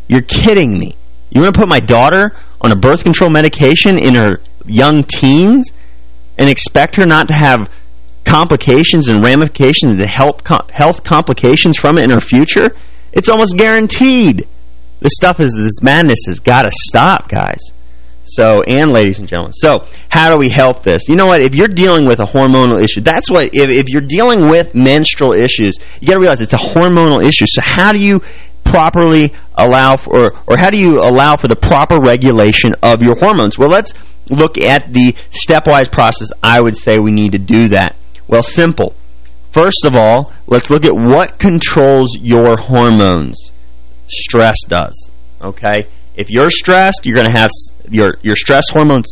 You're kidding me. You want to put my daughter on a birth control medication in her young teens and expect her not to have complications and ramifications and health, health complications from it in her future? It's almost guaranteed. This stuff is, this madness has got to stop, guys. So, and ladies and gentlemen. So, how do we help this? You know what? If you're dealing with a hormonal issue, that's what, if, if you're dealing with menstrual issues, you got to realize it's a hormonal issue. So, how do you properly allow for, or, or how do you allow for the proper regulation of your hormones? Well, let's look at the stepwise process I would say we need to do that. Well, simple. First of all, let's look at what controls your hormones. Stress does, okay? If you're stressed, you're going to have your your stress hormones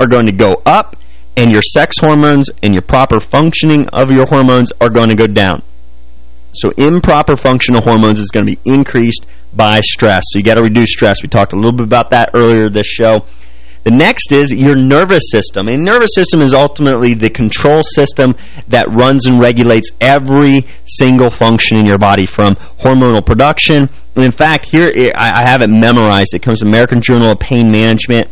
are going to go up and your sex hormones and your proper functioning of your hormones are going to go down. So improper functional hormones is going to be increased by stress. So you got to reduce stress. We talked a little bit about that earlier this show. The next is your nervous system. And nervous system is ultimately the control system that runs and regulates every single function in your body from hormonal production. And in fact, here I have it memorized. It comes from American Journal of Pain Management.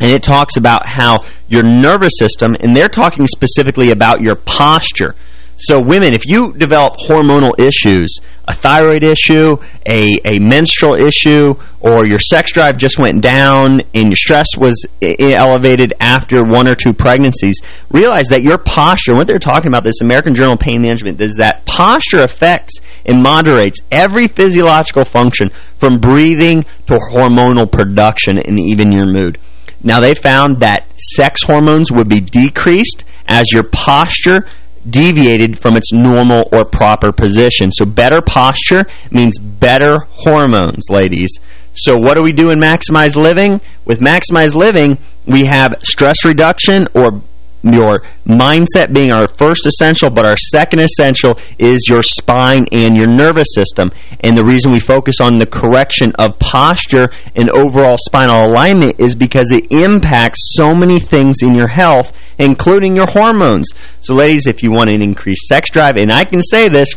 And it talks about how your nervous system, and they're talking specifically about your posture. So women, if you develop hormonal issues, a thyroid issue, a, a menstrual issue, or your sex drive just went down and your stress was elevated after one or two pregnancies, realize that your posture, what they're talking about, this American Journal of Pain Management, is that posture affects and moderates every physiological function from breathing to hormonal production and even your mood. Now, they found that sex hormones would be decreased as your posture deviated from its normal or proper position. So better posture means better hormones, ladies. So what do we do in Maximize Living? With Maximize Living, we have stress reduction or your mindset being our first essential, but our second essential is your spine and your nervous system. And the reason we focus on the correction of posture and overall spinal alignment is because it impacts so many things in your health, including your hormones. So ladies, if you want an increased sex drive, and I can say this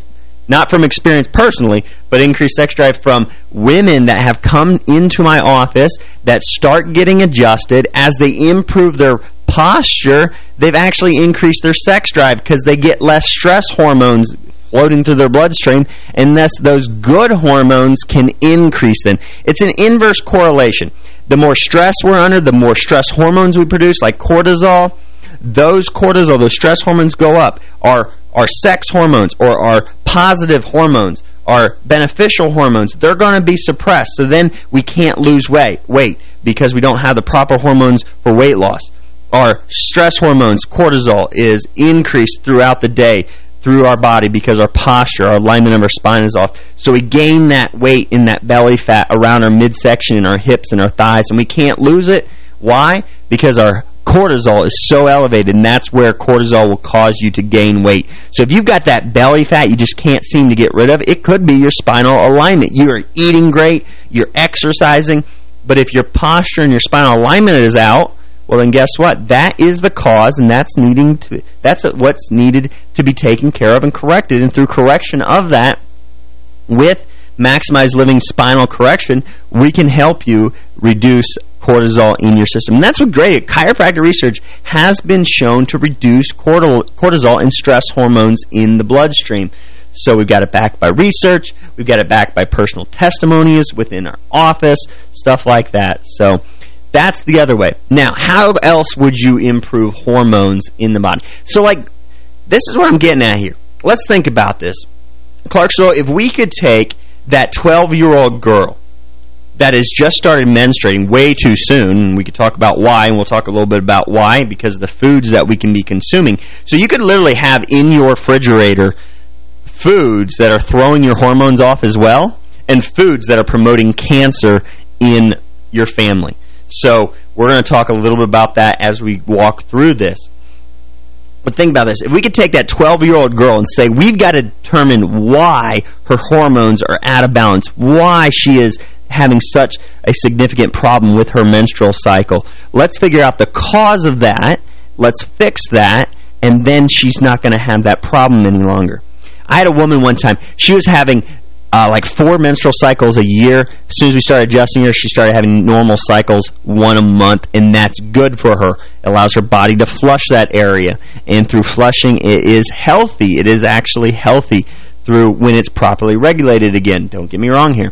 not from experience personally, but increased sex drive from women that have come into my office that start getting adjusted as they improve their posture, they've actually increased their sex drive because they get less stress hormones floating through their bloodstream, and thus those good hormones can increase them. It's an inverse correlation. The more stress we're under, the more stress hormones we produce, like cortisol, those cortisol, those stress hormones go up. Our, our sex hormones or our positive hormones, our beneficial hormones, they're going to be suppressed. So then we can't lose weight, weight because we don't have the proper hormones for weight loss our stress hormones, cortisol, is increased throughout the day through our body because our posture, our alignment of our spine is off. So we gain that weight in that belly fat around our midsection and our hips and our thighs, and we can't lose it. Why? Because our cortisol is so elevated, and that's where cortisol will cause you to gain weight. So if you've got that belly fat you just can't seem to get rid of, it could be your spinal alignment. You are eating great, you're exercising, but if your posture and your spinal alignment is out, well, then guess what? That is the cause, and that's needing to that's what's needed to be taken care of and corrected. And through correction of that, with Maximize Living Spinal Correction, we can help you reduce cortisol in your system. And that's what great. Chiropractic research has been shown to reduce cortisol and stress hormones in the bloodstream. So we've got it backed by research. We've got it backed by personal testimonies within our office, stuff like that. So that's the other way. Now, how else would you improve hormones in the body? So, like, this is what I'm getting at here. Let's think about this. Clarksville, if we could take that 12-year-old girl that has just started menstruating way too soon, we could talk about why, and we'll talk a little bit about why, because of the foods that we can be consuming. So you could literally have in your refrigerator foods that are throwing your hormones off as well, and foods that are promoting cancer in your family. So we're going to talk a little bit about that as we walk through this. But think about this. If we could take that 12-year-old girl and say, we've got to determine why her hormones are out of balance, why she is having such a significant problem with her menstrual cycle. Let's figure out the cause of that. Let's fix that, and then she's not going to have that problem any longer. I had a woman one time, she was having uh, like four menstrual cycles a year. As soon as we started adjusting her, she started having normal cycles one a month, and that's good for her. It allows her body to flush that area, and through flushing, it is healthy. It is actually healthy through when it's properly regulated again. Don't get me wrong here.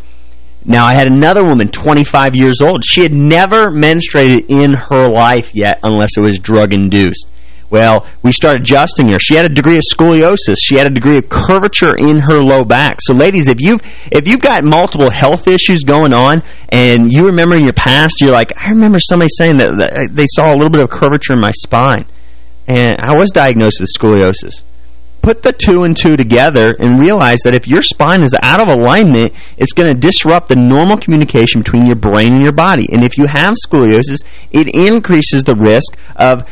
Now, I had another woman, 25 years old. She had never menstruated in her life yet unless it was drug-induced. Well, we started adjusting her. She had a degree of scoliosis. She had a degree of curvature in her low back. So, ladies, if you've if you've got multiple health issues going on, and you remember in your past, you're like, I remember somebody saying that, that they saw a little bit of curvature in my spine, and I was diagnosed with scoliosis put the two and two together and realize that if your spine is out of alignment, it's going to disrupt the normal communication between your brain and your body. And if you have scoliosis, it increases the risk of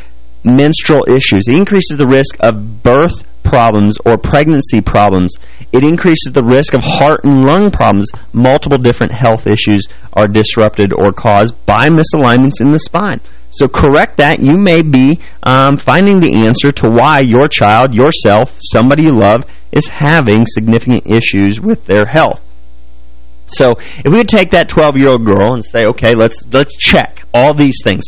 menstrual issues. It increases the risk of birth problems or pregnancy problems. It increases the risk of heart and lung problems. Multiple different health issues are disrupted or caused by misalignments in the spine. So correct that. You may be um, finding the answer to why your child, yourself, somebody you love, is having significant issues with their health. So if we would take that 12-year-old girl and say, okay, let's let's check all these things.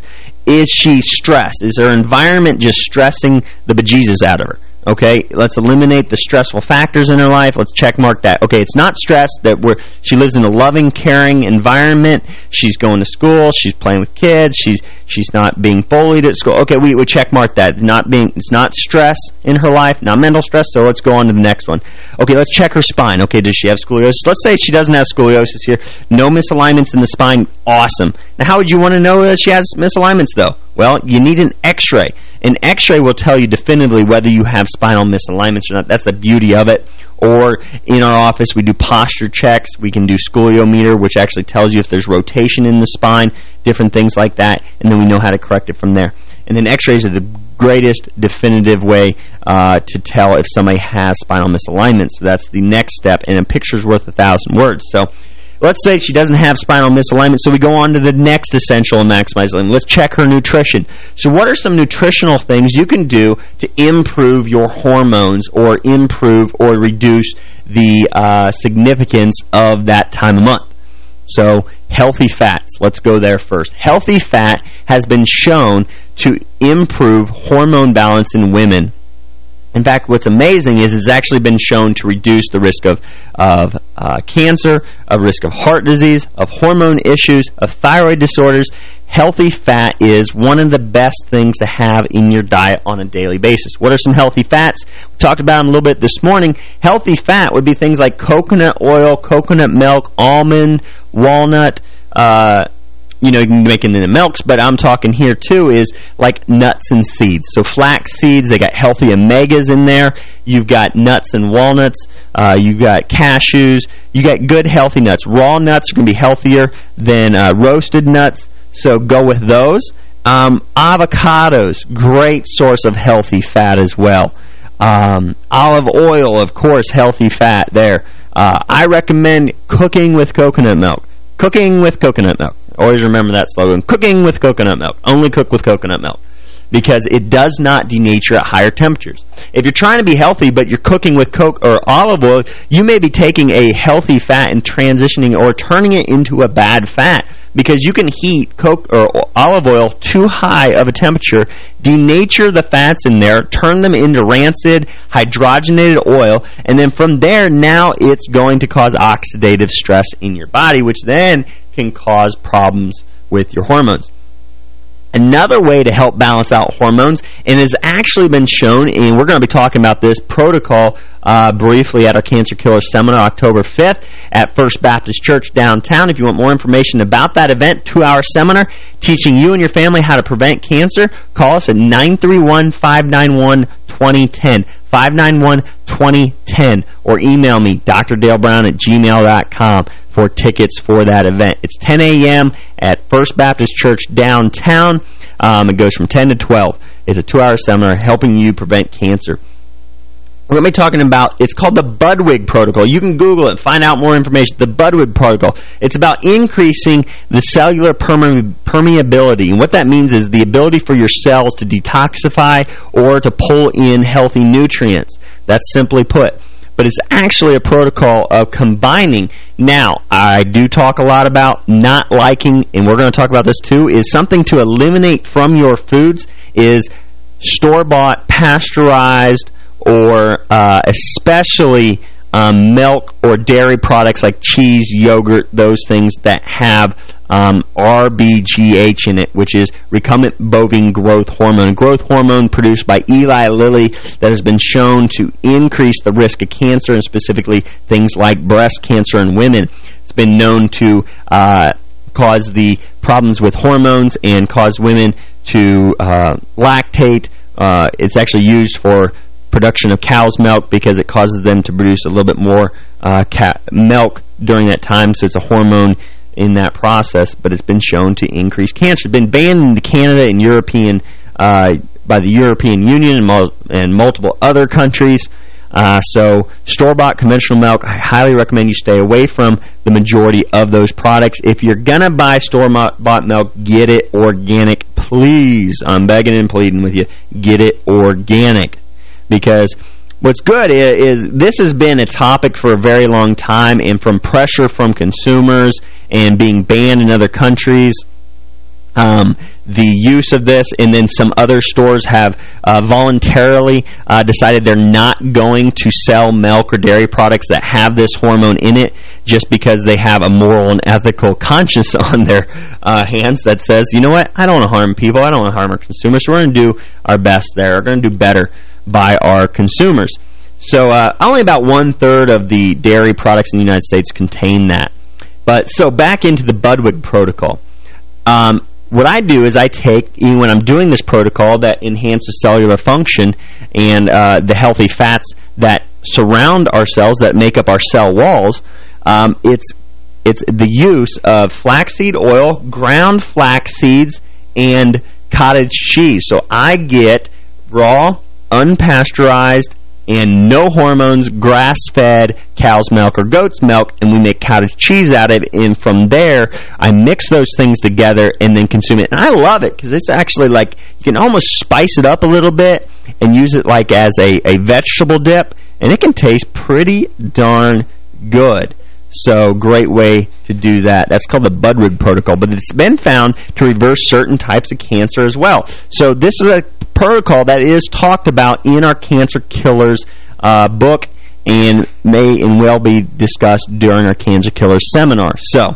Is she stressed? Is her environment just stressing the bejesus out of her? Okay, let's eliminate the stressful factors in her life. Let's check mark that. Okay, it's not stress that we're she lives in a loving, caring environment. She's going to school. She's playing with kids. She's she's not being bullied at school. Okay, we we check mark that. Not being it's not stress in her life, not mental stress. So let's go on to the next one. Okay, let's check her spine. Okay, does she have scoliosis? Let's say she doesn't have scoliosis here. No misalignments in the spine. Awesome. Now, how would you want to know that she has misalignments though? Well, you need an X-ray. An x-ray will tell you definitively whether you have spinal misalignments or not. That's the beauty of it. Or in our office, we do posture checks. We can do scoliometer, which actually tells you if there's rotation in the spine, different things like that, and then we know how to correct it from there. And then x-rays are the greatest definitive way uh, to tell if somebody has spinal misalignment. So that's the next step, and a picture's worth a thousand words. So Let's say she doesn't have spinal misalignment, so we go on to the next essential and maximize. Let's check her nutrition. So what are some nutritional things you can do to improve your hormones or improve or reduce the uh, significance of that time of month? So healthy fats, let's go there first. Healthy fat has been shown to improve hormone balance in women in fact, what's amazing is it's actually been shown to reduce the risk of, of uh, cancer, of risk of heart disease, of hormone issues, of thyroid disorders. Healthy fat is one of the best things to have in your diet on a daily basis. What are some healthy fats? We talked about them a little bit this morning. Healthy fat would be things like coconut oil, coconut milk, almond, walnut, uh, you know, you can make it into milks, but I'm talking here, too, is like nuts and seeds. So flax seeds, they got healthy omegas in there. You've got nuts and walnuts. Uh, you've got cashews. You got good, healthy nuts. Raw nuts are going to be healthier than uh, roasted nuts, so go with those. Um, avocados, great source of healthy fat as well. Um, olive oil, of course, healthy fat there. Uh, I recommend cooking with coconut milk. Cooking with coconut milk. Always remember that slogan. Cooking with coconut milk. Only cook with coconut milk. Because it does not denature at higher temperatures. If you're trying to be healthy, but you're cooking with coke or olive oil, you may be taking a healthy fat and transitioning or turning it into a bad fat because you can heat coke or olive oil too high of a temperature, denature the fats in there, turn them into rancid, hydrogenated oil, and then from there, now it's going to cause oxidative stress in your body, which then can cause problems with your hormones. Another way to help balance out hormones, and has actually been shown, and we're going to be talking about this protocol uh, briefly at our Cancer Killer Seminar October 5th at First Baptist Church downtown. If you want more information about that event, two-hour seminar teaching you and your family how to prevent cancer, call us at 931-591-2010. 591-2010 or email me, drdalebrown at gmail.com for tickets for that event. It's 10 a.m. at First Baptist Church downtown. Um, it goes from 10 to 12. It's a two-hour seminar helping you prevent cancer. we're going to be talking about, it's called the Budwig Protocol. You can Google it and find out more information. The Budwig Protocol. It's about increasing the cellular perme permeability. And what that means is the ability for your cells to detoxify or to pull in healthy nutrients. That's simply put. But it's actually a protocol of combining. Now, I do talk a lot about not liking, and we're going to talk about this too, is something to eliminate from your foods is store-bought, pasteurized, or uh, especially um, milk or dairy products like cheese, yogurt, those things that have um, RBGH in it, which is recombinant bovine growth hormone. Growth hormone produced by Eli Lilly that has been shown to increase the risk of cancer and specifically things like breast cancer in women. It's been known to uh, cause the problems with hormones and cause women to uh, lactate. Uh, it's actually used for production of cow's milk because it causes them to produce a little bit more uh, milk during that time, so it's a hormone in that process, but it's been shown to increase cancer. It's been banned in Canada and European uh, by the European Union and, mul and multiple other countries. Uh, so store-bought conventional milk, I highly recommend you stay away from the majority of those products. If you're going to buy store-bought milk, get it organic, please. I'm begging and pleading with you. Get it organic because what's good is, is, this has been a topic for a very long time and from pressure from consumers and being banned in other countries. Um, the use of this and then some other stores have uh, voluntarily uh, decided they're not going to sell milk or dairy products that have this hormone in it just because they have a moral and ethical (laughs) conscience on their uh, hands that says, you know what, I don't want to harm people, I don't want to harm our consumers, so we're going to do our best there, we're going to do better by our consumers. So uh, only about one-third of the dairy products in the United States contain that. But so back into the Budwig protocol. Um, what I do is I take, even when I'm doing this protocol that enhances cellular function and uh, the healthy fats that surround our cells, that make up our cell walls, um, it's it's the use of flaxseed oil, ground flax seeds, and cottage cheese. So I get raw unpasteurized, and no hormones, grass-fed cow's milk or goat's milk, and we make cottage cheese out of it. And from there, I mix those things together and then consume it. And I love it because it's actually like you can almost spice it up a little bit and use it like as a, a vegetable dip, and it can taste pretty darn good. So great way to do that. That's called the Budwig protocol, but it's been found to reverse certain types of cancer as well. So this is a protocol that is talked about in our Cancer Killers uh, book and may and will be discussed during our Cancer Killers seminar. So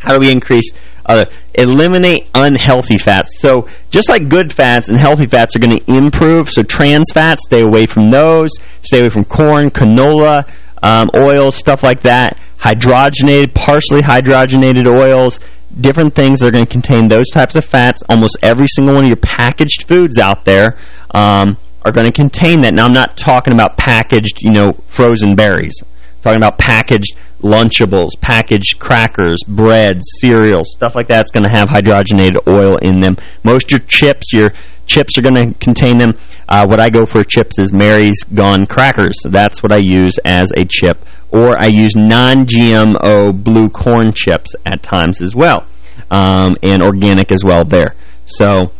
how do we increase uh, eliminate unhealthy fats. So just like good fats and healthy fats are going to improve, so trans fats, stay away from those. Stay away from corn, canola, um, oils, stuff like that. Hydrogenated, partially hydrogenated oils, different things that are going to contain those types of fats. Almost every single one of your packaged foods out there um, are going to contain that. Now, I'm not talking about packaged, you know, frozen berries. I'm talking about packaged Lunchables, packaged crackers, bread, cereal, stuff like that's going to have hydrogenated oil in them. Most your chips, your chips are going to contain them. Uh, what I go for chips is Mary's Gone Crackers. That's what I use as a chip. Or I use non-GMO blue corn chips at times as well. Um, and organic as well there. So,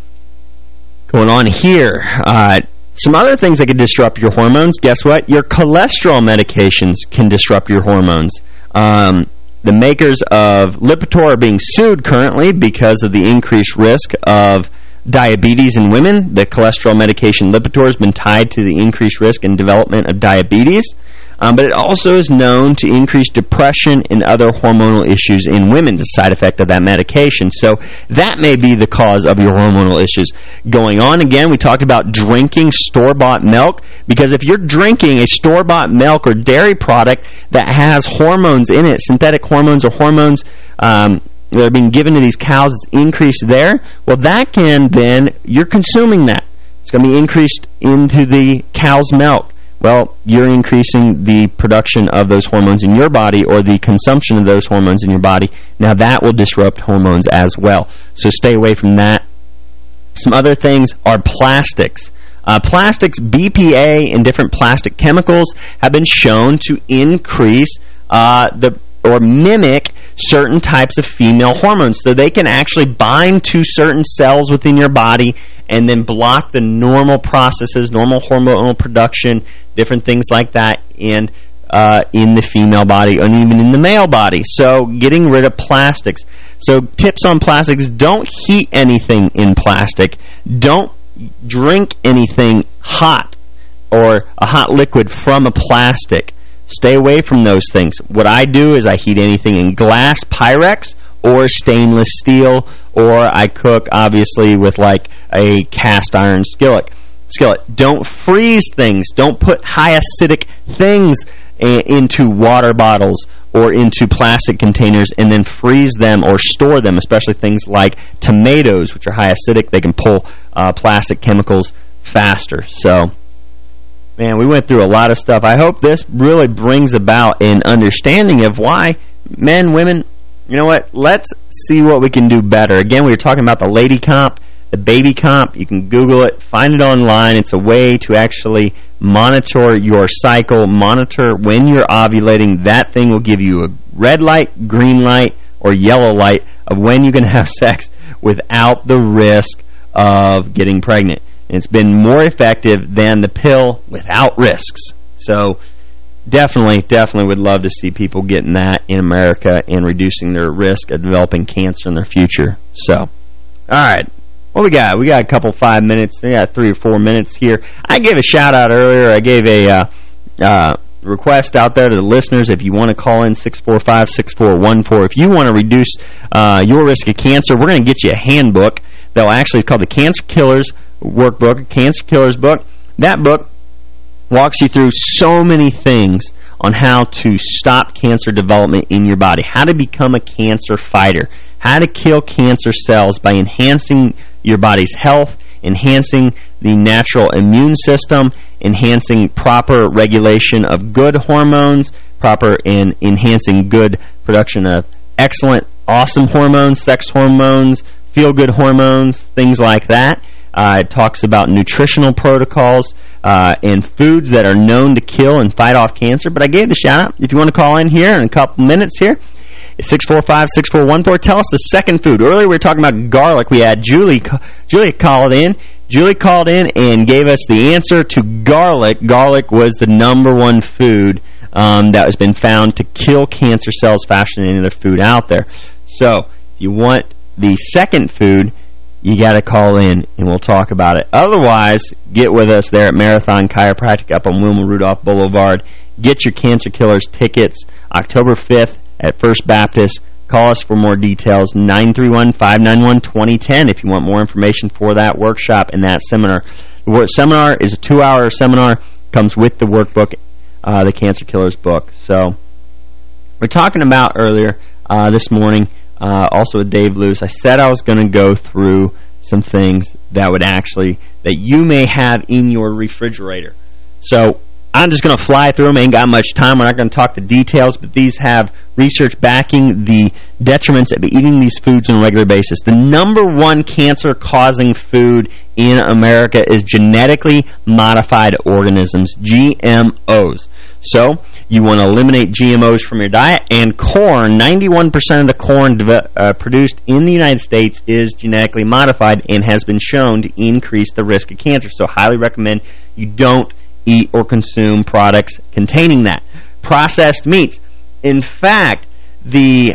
going on here, uh, some other things that can disrupt your hormones, guess what? Your cholesterol medications can disrupt your hormones. Um, the makers of Lipitor are being sued currently because of the increased risk of diabetes in women. The cholesterol medication Lipitor has been tied to the increased risk and development of diabetes. Um, but it also is known to increase depression and other hormonal issues in women, the side effect of that medication. So that may be the cause of your hormonal issues going on. Again, we talked about drinking store-bought milk, because if you're drinking a store-bought milk or dairy product that has hormones in it, synthetic hormones or hormones um, that are being given to these cows is increased there, well, that can then, you're consuming that. It's going to be increased into the cow's milk well, you're increasing the production of those hormones in your body or the consumption of those hormones in your body. Now, that will disrupt hormones as well. So stay away from that. Some other things are plastics. Uh, plastics, BPA, and different plastic chemicals have been shown to increase uh, the or mimic certain types of female hormones. So they can actually bind to certain cells within your body and then block the normal processes, normal hormonal production, different things like that, and uh, in the female body and even in the male body. So getting rid of plastics. So tips on plastics, don't heat anything in plastic. Don't drink anything hot or a hot liquid from a plastic. Stay away from those things. What I do is I heat anything in glass Pyrex or stainless steel, or I cook, obviously, with like a cast iron skillet. Skillet. Don't freeze things. Don't put high acidic things into water bottles or into plastic containers and then freeze them or store them, especially things like tomatoes, which are high acidic. They can pull uh, plastic chemicals faster. So man, we went through a lot of stuff. I hope this really brings about an understanding of why men, women, you know what, let's see what we can do better. Again, we were talking about the lady comp, the baby comp. You can Google it, find it online. It's a way to actually monitor your cycle, monitor when you're ovulating. That thing will give you a red light, green light, or yellow light of when you can (laughs) have sex without the risk of getting pregnant. It's been more effective than the pill without risks. So definitely, definitely would love to see people getting that in America and reducing their risk of developing cancer in their future. So, all right. What we got? We got a couple five minutes. We got three or four minutes here. I gave a shout out earlier. I gave a uh, uh, request out there to the listeners if you want to call in 645-6414. If you want to reduce uh, your risk of cancer, we're going to get you a handbook. They'll actually it's called the Cancer Killers workbook, Cancer Killers book. That book walks you through so many things on how to stop cancer development in your body, how to become a cancer fighter, how to kill cancer cells by enhancing your body's health, enhancing the natural immune system, enhancing proper regulation of good hormones, proper and enhancing good production of excellent, awesome hormones, sex hormones, feel-good hormones, things like that. Uh, it talks about nutritional protocols uh, and foods that are known to kill and fight off cancer. But I gave the shout-out. If you want to call in here in a couple minutes here, 645-6414. Tell us the second food. Earlier we were talking about garlic. We had Julie, Julie called in. Julie called in and gave us the answer to garlic. Garlic was the number one food um, that has been found to kill cancer cells faster than any other food out there. So if you want the second food, you got to call in and we'll talk about it. Otherwise, get with us there at Marathon Chiropractic up on Wilma Rudolph Boulevard. Get your Cancer Killers tickets October 5th at First Baptist. Call us for more details, 931-591-2010 if you want more information for that workshop and that seminar. The seminar is a two-hour seminar, comes with the workbook, uh, the Cancer Killers book. So we're talking about earlier uh, this morning – uh, also with Dave Lewis. I said I was going to go through some things that would actually, that you may have in your refrigerator. So I'm just going to fly through them. Ain't got much time. We're not going to talk the details, but these have research backing the detriments of eating these foods on a regular basis. The number one cancer-causing food in America is genetically modified organisms, GMOs. So you want to eliminate GMOs from your diet, and corn, 91% of the corn uh, produced in the United States is genetically modified and has been shown to increase the risk of cancer. So highly recommend you don't eat or consume products containing that. Processed meats. In fact, the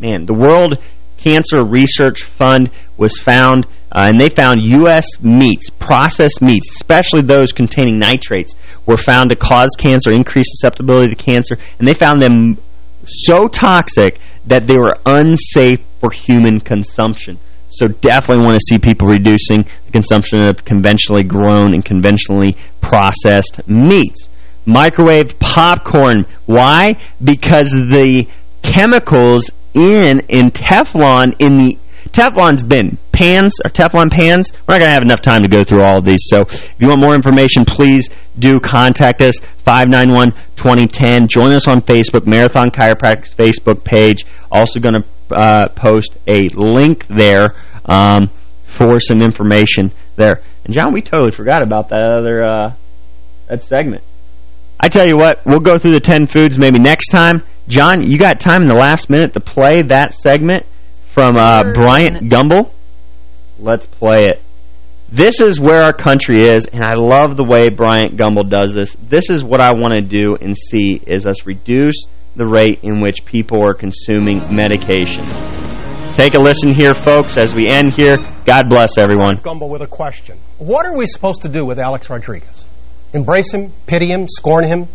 man, the World Cancer Research Fund was found, uh, and they found U.S. meats, processed meats, especially those containing nitrates, were found to cause cancer, increase susceptibility to cancer, and they found them so toxic that they were unsafe for human consumption. So definitely want to see people reducing the consumption of conventionally grown and conventionally processed meats. Microwave popcorn. Why? Because the chemicals in in Teflon in the Teflon's been pans or Teflon pans. We're not going to have enough time to go through all of these. So if you want more information, please do contact us, 591-2010. Join us on Facebook, Marathon Chiropractic's Facebook page. Also going to uh, post a link there um, for some information there. And, John, we totally forgot about that other uh, that segment. I tell you what, we'll go through the 10 foods maybe next time. John, you got time in the last minute to play that segment from uh, Bryant Gumbel? Let's play it. This is where our country is, and I love the way Bryant Gumbel does this. This is what I want to do and see is us reduce the rate in which people are consuming medication. Take a listen here, folks, as we end here. God bless everyone. Gumbel with a question. What are we supposed to do with Alex Rodriguez? Embrace him, pity him, scorn him?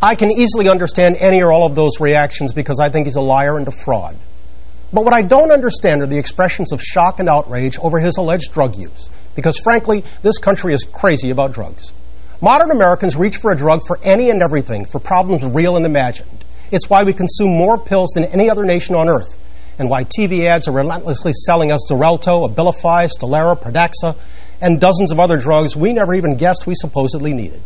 I can easily understand any or all of those reactions because I think he's a liar and a fraud. But what I don't understand are the expressions of shock and outrage over his alleged drug use. Because frankly, this country is crazy about drugs. Modern Americans reach for a drug for any and everything, for problems real and imagined. It's why we consume more pills than any other nation on earth, and why TV ads are relentlessly selling us Xarelto, Abilify, Stelara, Pradaxa, and dozens of other drugs we never even guessed we supposedly needed.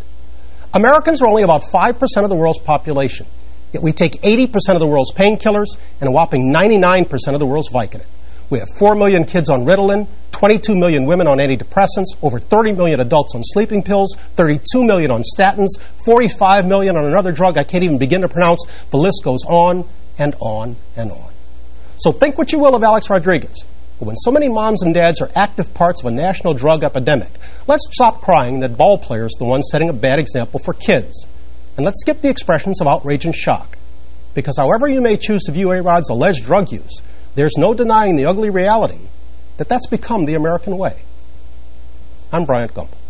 Americans are only about 5% of the world's population. Yet we take 80% of the world's painkillers and a whopping 99% of the world's Vicodin. We have 4 million kids on Ritalin, 22 million women on antidepressants, over 30 million adults on sleeping pills, 32 million on statins, 45 million on another drug I can't even begin to pronounce. The list goes on and on and on. So think what you will of Alex Rodriguez. But when so many moms and dads are active parts of a national drug epidemic, let's stop crying that ball players are the ones setting a bad example for kids. And let's skip the expressions of outrage and shock. Because however you may choose to view A-Rod's alleged drug use, there's no denying the ugly reality that that's become the American way. I'm Bryant Gumbel.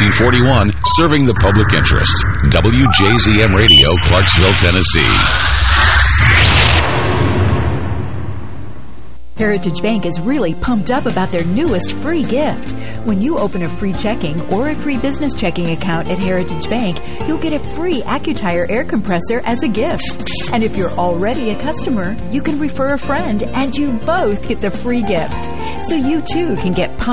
1941, serving the public interest. WJZM Radio, Clarksville, Tennessee. Heritage Bank is really pumped up about their newest free gift. When you open a free checking or a free business checking account at Heritage Bank, you'll get a free AccuTire air compressor as a gift. And if you're already a customer, you can refer a friend and you both get the free gift. So you too can get pumped